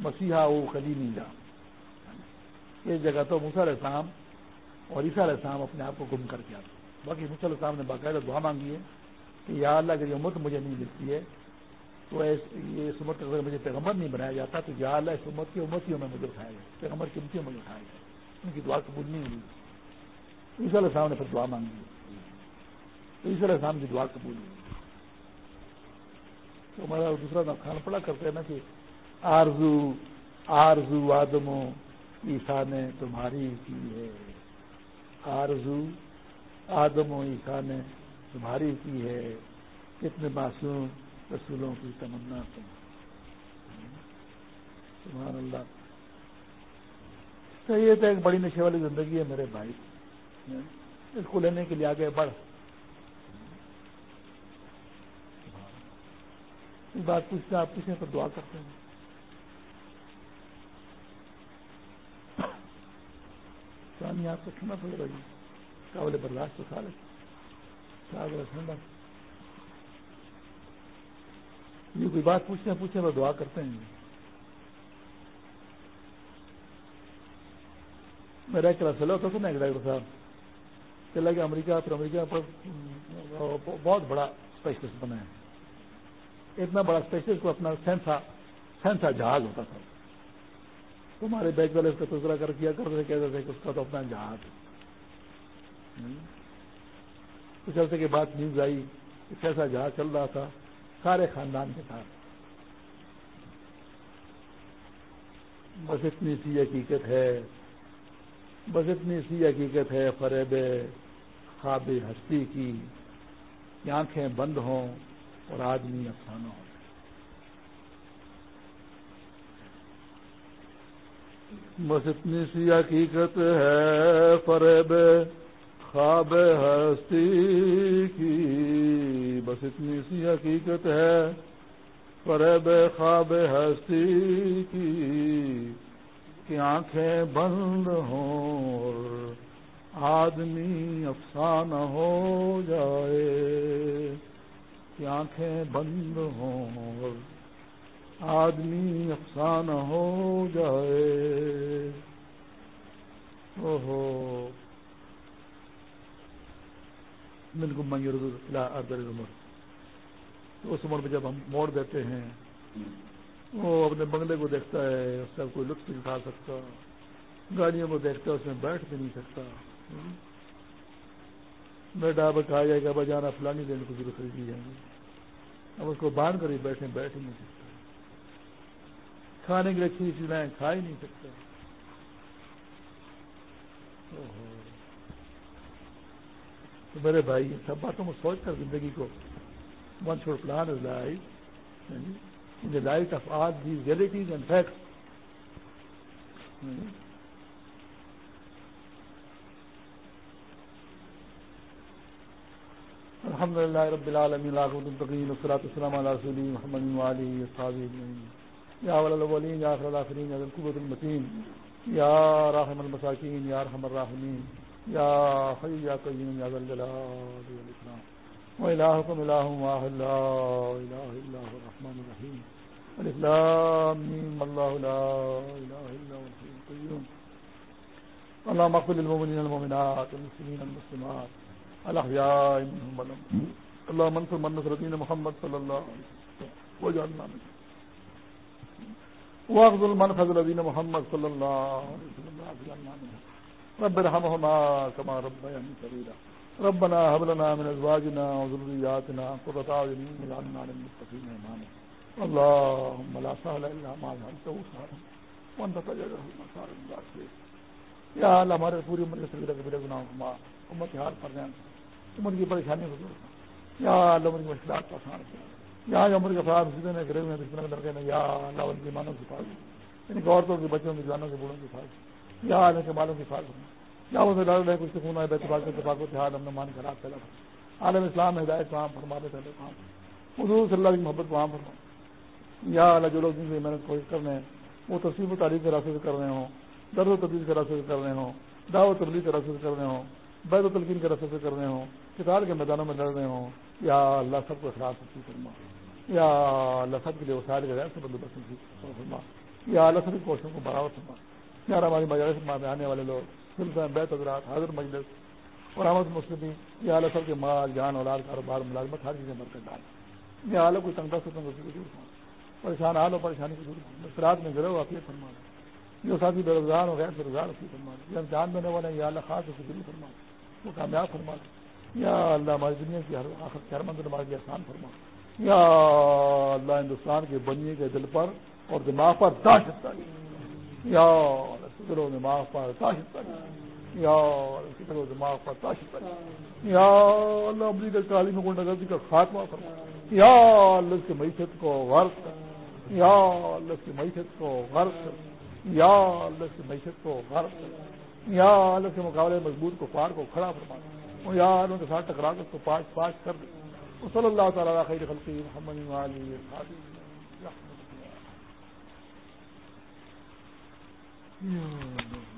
مسیحا وہ کلیمی لیا یہ جگہ تو علیہ السلام اور عیسیٰ علیہ السلام اپنے آپ کو گم کر کے آتے باقی علیہ السلام نے باقاعدہ دعا مانگی ہے کہ یا اللہ اگر یہ امت مجھے نہیں ملتی ہے، تو یہ اس امت اگر مجھے پیغمبر نہیں بنایا جاتا، تو یا اللہ اس امت کی امتیوں میں مجھے اٹھایا جائے۔ پیغمبر کی امتیوں میں اٹھایا جائے۔ ان کی دعا قبول نہیں ہوئی۔ عیسیٰ علیہ السلام نے پھر دعا مانگی۔ تو عیسیٰ علیہ السلام کی دعا قبول ہوئی۔ تو ہمارا دوسرا نقصان پڑا کرتے ہیں نا کہ آرزو آرزو آدموں عیسا نے تمہاری کی ہے۔ آرزو آدم و عیسا نے تمہاری کی ہے، کتنے معصوم رسولوں کی تمنا تم۔ سبحان اللہ۔ تو یہ تو ایک بڑی نشے والی زندگی ہے میرے بھائی۔ اس کو لینے کے لیے آگے بڑھ۔ بات پوچھتے آپ پوچھیں تو دعا کرتے ہیں؟ آپ کو سنا پڑے گا جی۔ قابل برداشت تو سارے ٹھنڈا یہ کوئی بات پوچھتے ہیں پوچھیں وہ دعا کرتے ہیں. میرا ایک کلاس ہوتا تھا نا ایک ڈاکٹر صاحب. چلا گیا امریکہ، پھر امریکہ پر بہت بڑا اسپیشلسٹ بنا ہے. اتنا بڑا اسپیشلسٹ کو اپنا سینسا سینسا جہاز ہوتا تھا. تمہارے بیچ والے اس کا تذرا کر کیا کرتے کہتے تھے کہ اس کا تو اپنا جہاز کچھ عرصے کے بعد نیوز آئی کہ کیسا جہاز چل رہا تھا، سارے خاندان کے ساتھ۔ بس اتنی سی حقیقت ہے، بس اتنی سی حقیقت ہے، فریب خواب ہستی کی۔ آنکھیں بند ہوں اور آدمی افسانہ ہو بس اتنی سی حقیقت ہے، فریب خواب ہستی کی۔ بس اتنی سی حقیقت ہے۔ فریب خواب ہستی کی۔ کہ آنکھیں بند ہوں آدمی افسانہ ہو جائے۔ کہ آنکھیں بند ہوں آدمی افسانہ ہو جائے۔ اوہو۔ من کو تو اس عمر میں جب ہم موڑ دیتے ہیں، وہ اپنے بنگلے کو دیکھتا ہے، اس سے کوئی لطف نہیں کھا سکتا۔ گاڑیوں کو دیکھتا ہے، اس میں بیٹھ بھی نہیں سکتا۔ بیٹا اب کہا جائے گا بجانا فلانی دن کو ضرور خریدی جائیں گی۔ اب اس کو باندھ کر ہی بیٹھے، بیٹھ ہی نہیں سکتے۔ کھانے کے لیے اچھی چیزیں کھا ہی نہیں سکتے۔ تو میرے بھائی ان سب باتوں کو سوچ کر زندگی کو one should plan is life in the life of all these realities and facts الحمد للہ رب العالمین العالمین والصلاة والسلام على رسول محمد وعلى اصحابہ یا اول الاولین، یا اخر الاخرین، یا ذل المتین۔ یا راحم المساکین، یا ارحم الراحمین۔ یا حی یا قیوم یا ذا الجلال والاکرام وإلهكم إله واحد، لا إله إلا هو الرحمن الرحيم الف لام ميم الله لا إله إلا هو الحي القيوم اللهم اغفر للمؤمنين والمؤمنات والمسلمين والمسلمات الأحياء منهم والأموات اللهم انصر من نصر دين محمد صلى الله عليه وسلم. واجعلنا منه واخذل من خذل دين محمد صلى الله عليه وسلم. واجعلنا منه رب ارحمهما كما ربياني صغيرا ربنا هب لنا من ازواجنا وذرياتنا قرة اعين واجعلنا للمتقين اماما اللهم لا سهل الا ما جعلته سهلا وانت تجعل المسار الى یا اللہ، ہمارے پوری عمر کے سبھی کبھی گناہوں کو معاف امت کے حال پر جان عمر کی پریشانی کو دور یا اللہ عمر کی مشکلات کو آسان کیا یہاں عمر کے افراد سیدھے میں گرے ہوئے دشمن لڑکے نے یا اللہ ان کی مانوں کی فاض یعنی عورتوں کی، بچوں کی، جوانوں کے بوڑھوں کی فاض یا اللہ کے بالوں کی فاض یا وہ ڈر رہے کچھ سکون ہے بیتفاق اتفاق و اتحاد ہم نے مان خراب پیدا عالم اسلام، ہدایت کو عام فرما دے پہلے کام حضور صلی اللہ کی محبت کو عام فرما یا اللہ، جو لوگ جن سے محنت کوشش کر رہے ہیں، وہ تصویر و تاریخ کے راستے سے کر رہے ہوں، درد و تبدیل کے راستے سے کر رہے ہوں، دعوت تبدیل کے راستے سے کر رہے ہوں، بیت و تلقین کے راستے سے کر رہے ہوں کتاب کے میدانوں میں لڑ رہے ہوں، یا اللہ سب کو اخلاق نصیب فرما۔ یا اللہ سب کے لیے وسائل کے سے بندوبست نصیب فرما۔ یا اللہ سب کی کوششوں کو برابر فرما۔ یا ہماری مجالس میں آنے والے لوگ، سلسلہ بیت حضرات، حاضر مجلس، اور احمد مسلم یا اللہ سب کے مال، جان، اولاد، کاروبار، ملازمت، ہر چیزیں مرکز ڈال یا اللہ کوئی تنگا سے تنگ کو دور پریشان حال ہو پریشانی کو دور مشکلات میں گرو آپ یہ فرما جو ساتھی بے روزگار ہو غیر بے روزگار اسی فرما یا جان دینے والے یا اللہ خاص اسے ضرور فرما وہ کامیاب فرما یا اللہ ہماری دنیا کی ہر آخر کے ہر مندر ہمارے آسان فرما یا اللہ ہندوستان کے بنیے کے دل پر اور دماغ پر داشت یا فکر و دماغ پر داشت یا فکر و دماغ پر داشت یا اللہ امریکہ تعلیم گنڈا گردی کا خاتمہ فرما۔ یا اللہ، اس کی معیشت کو غرض یا اللہ، اس کی معیشت کو غرض یا اللہ کی معیشت کو غرض یا اللہ کے مقابلے مضبوط کو پار کو کھڑا فرما۔ یا اللہ کے ساتھ ٹکرا کر اس کو پاس پاس کر دے۔ صلی اللہ تعالیٰ خیر خلقی محمد علی ہوں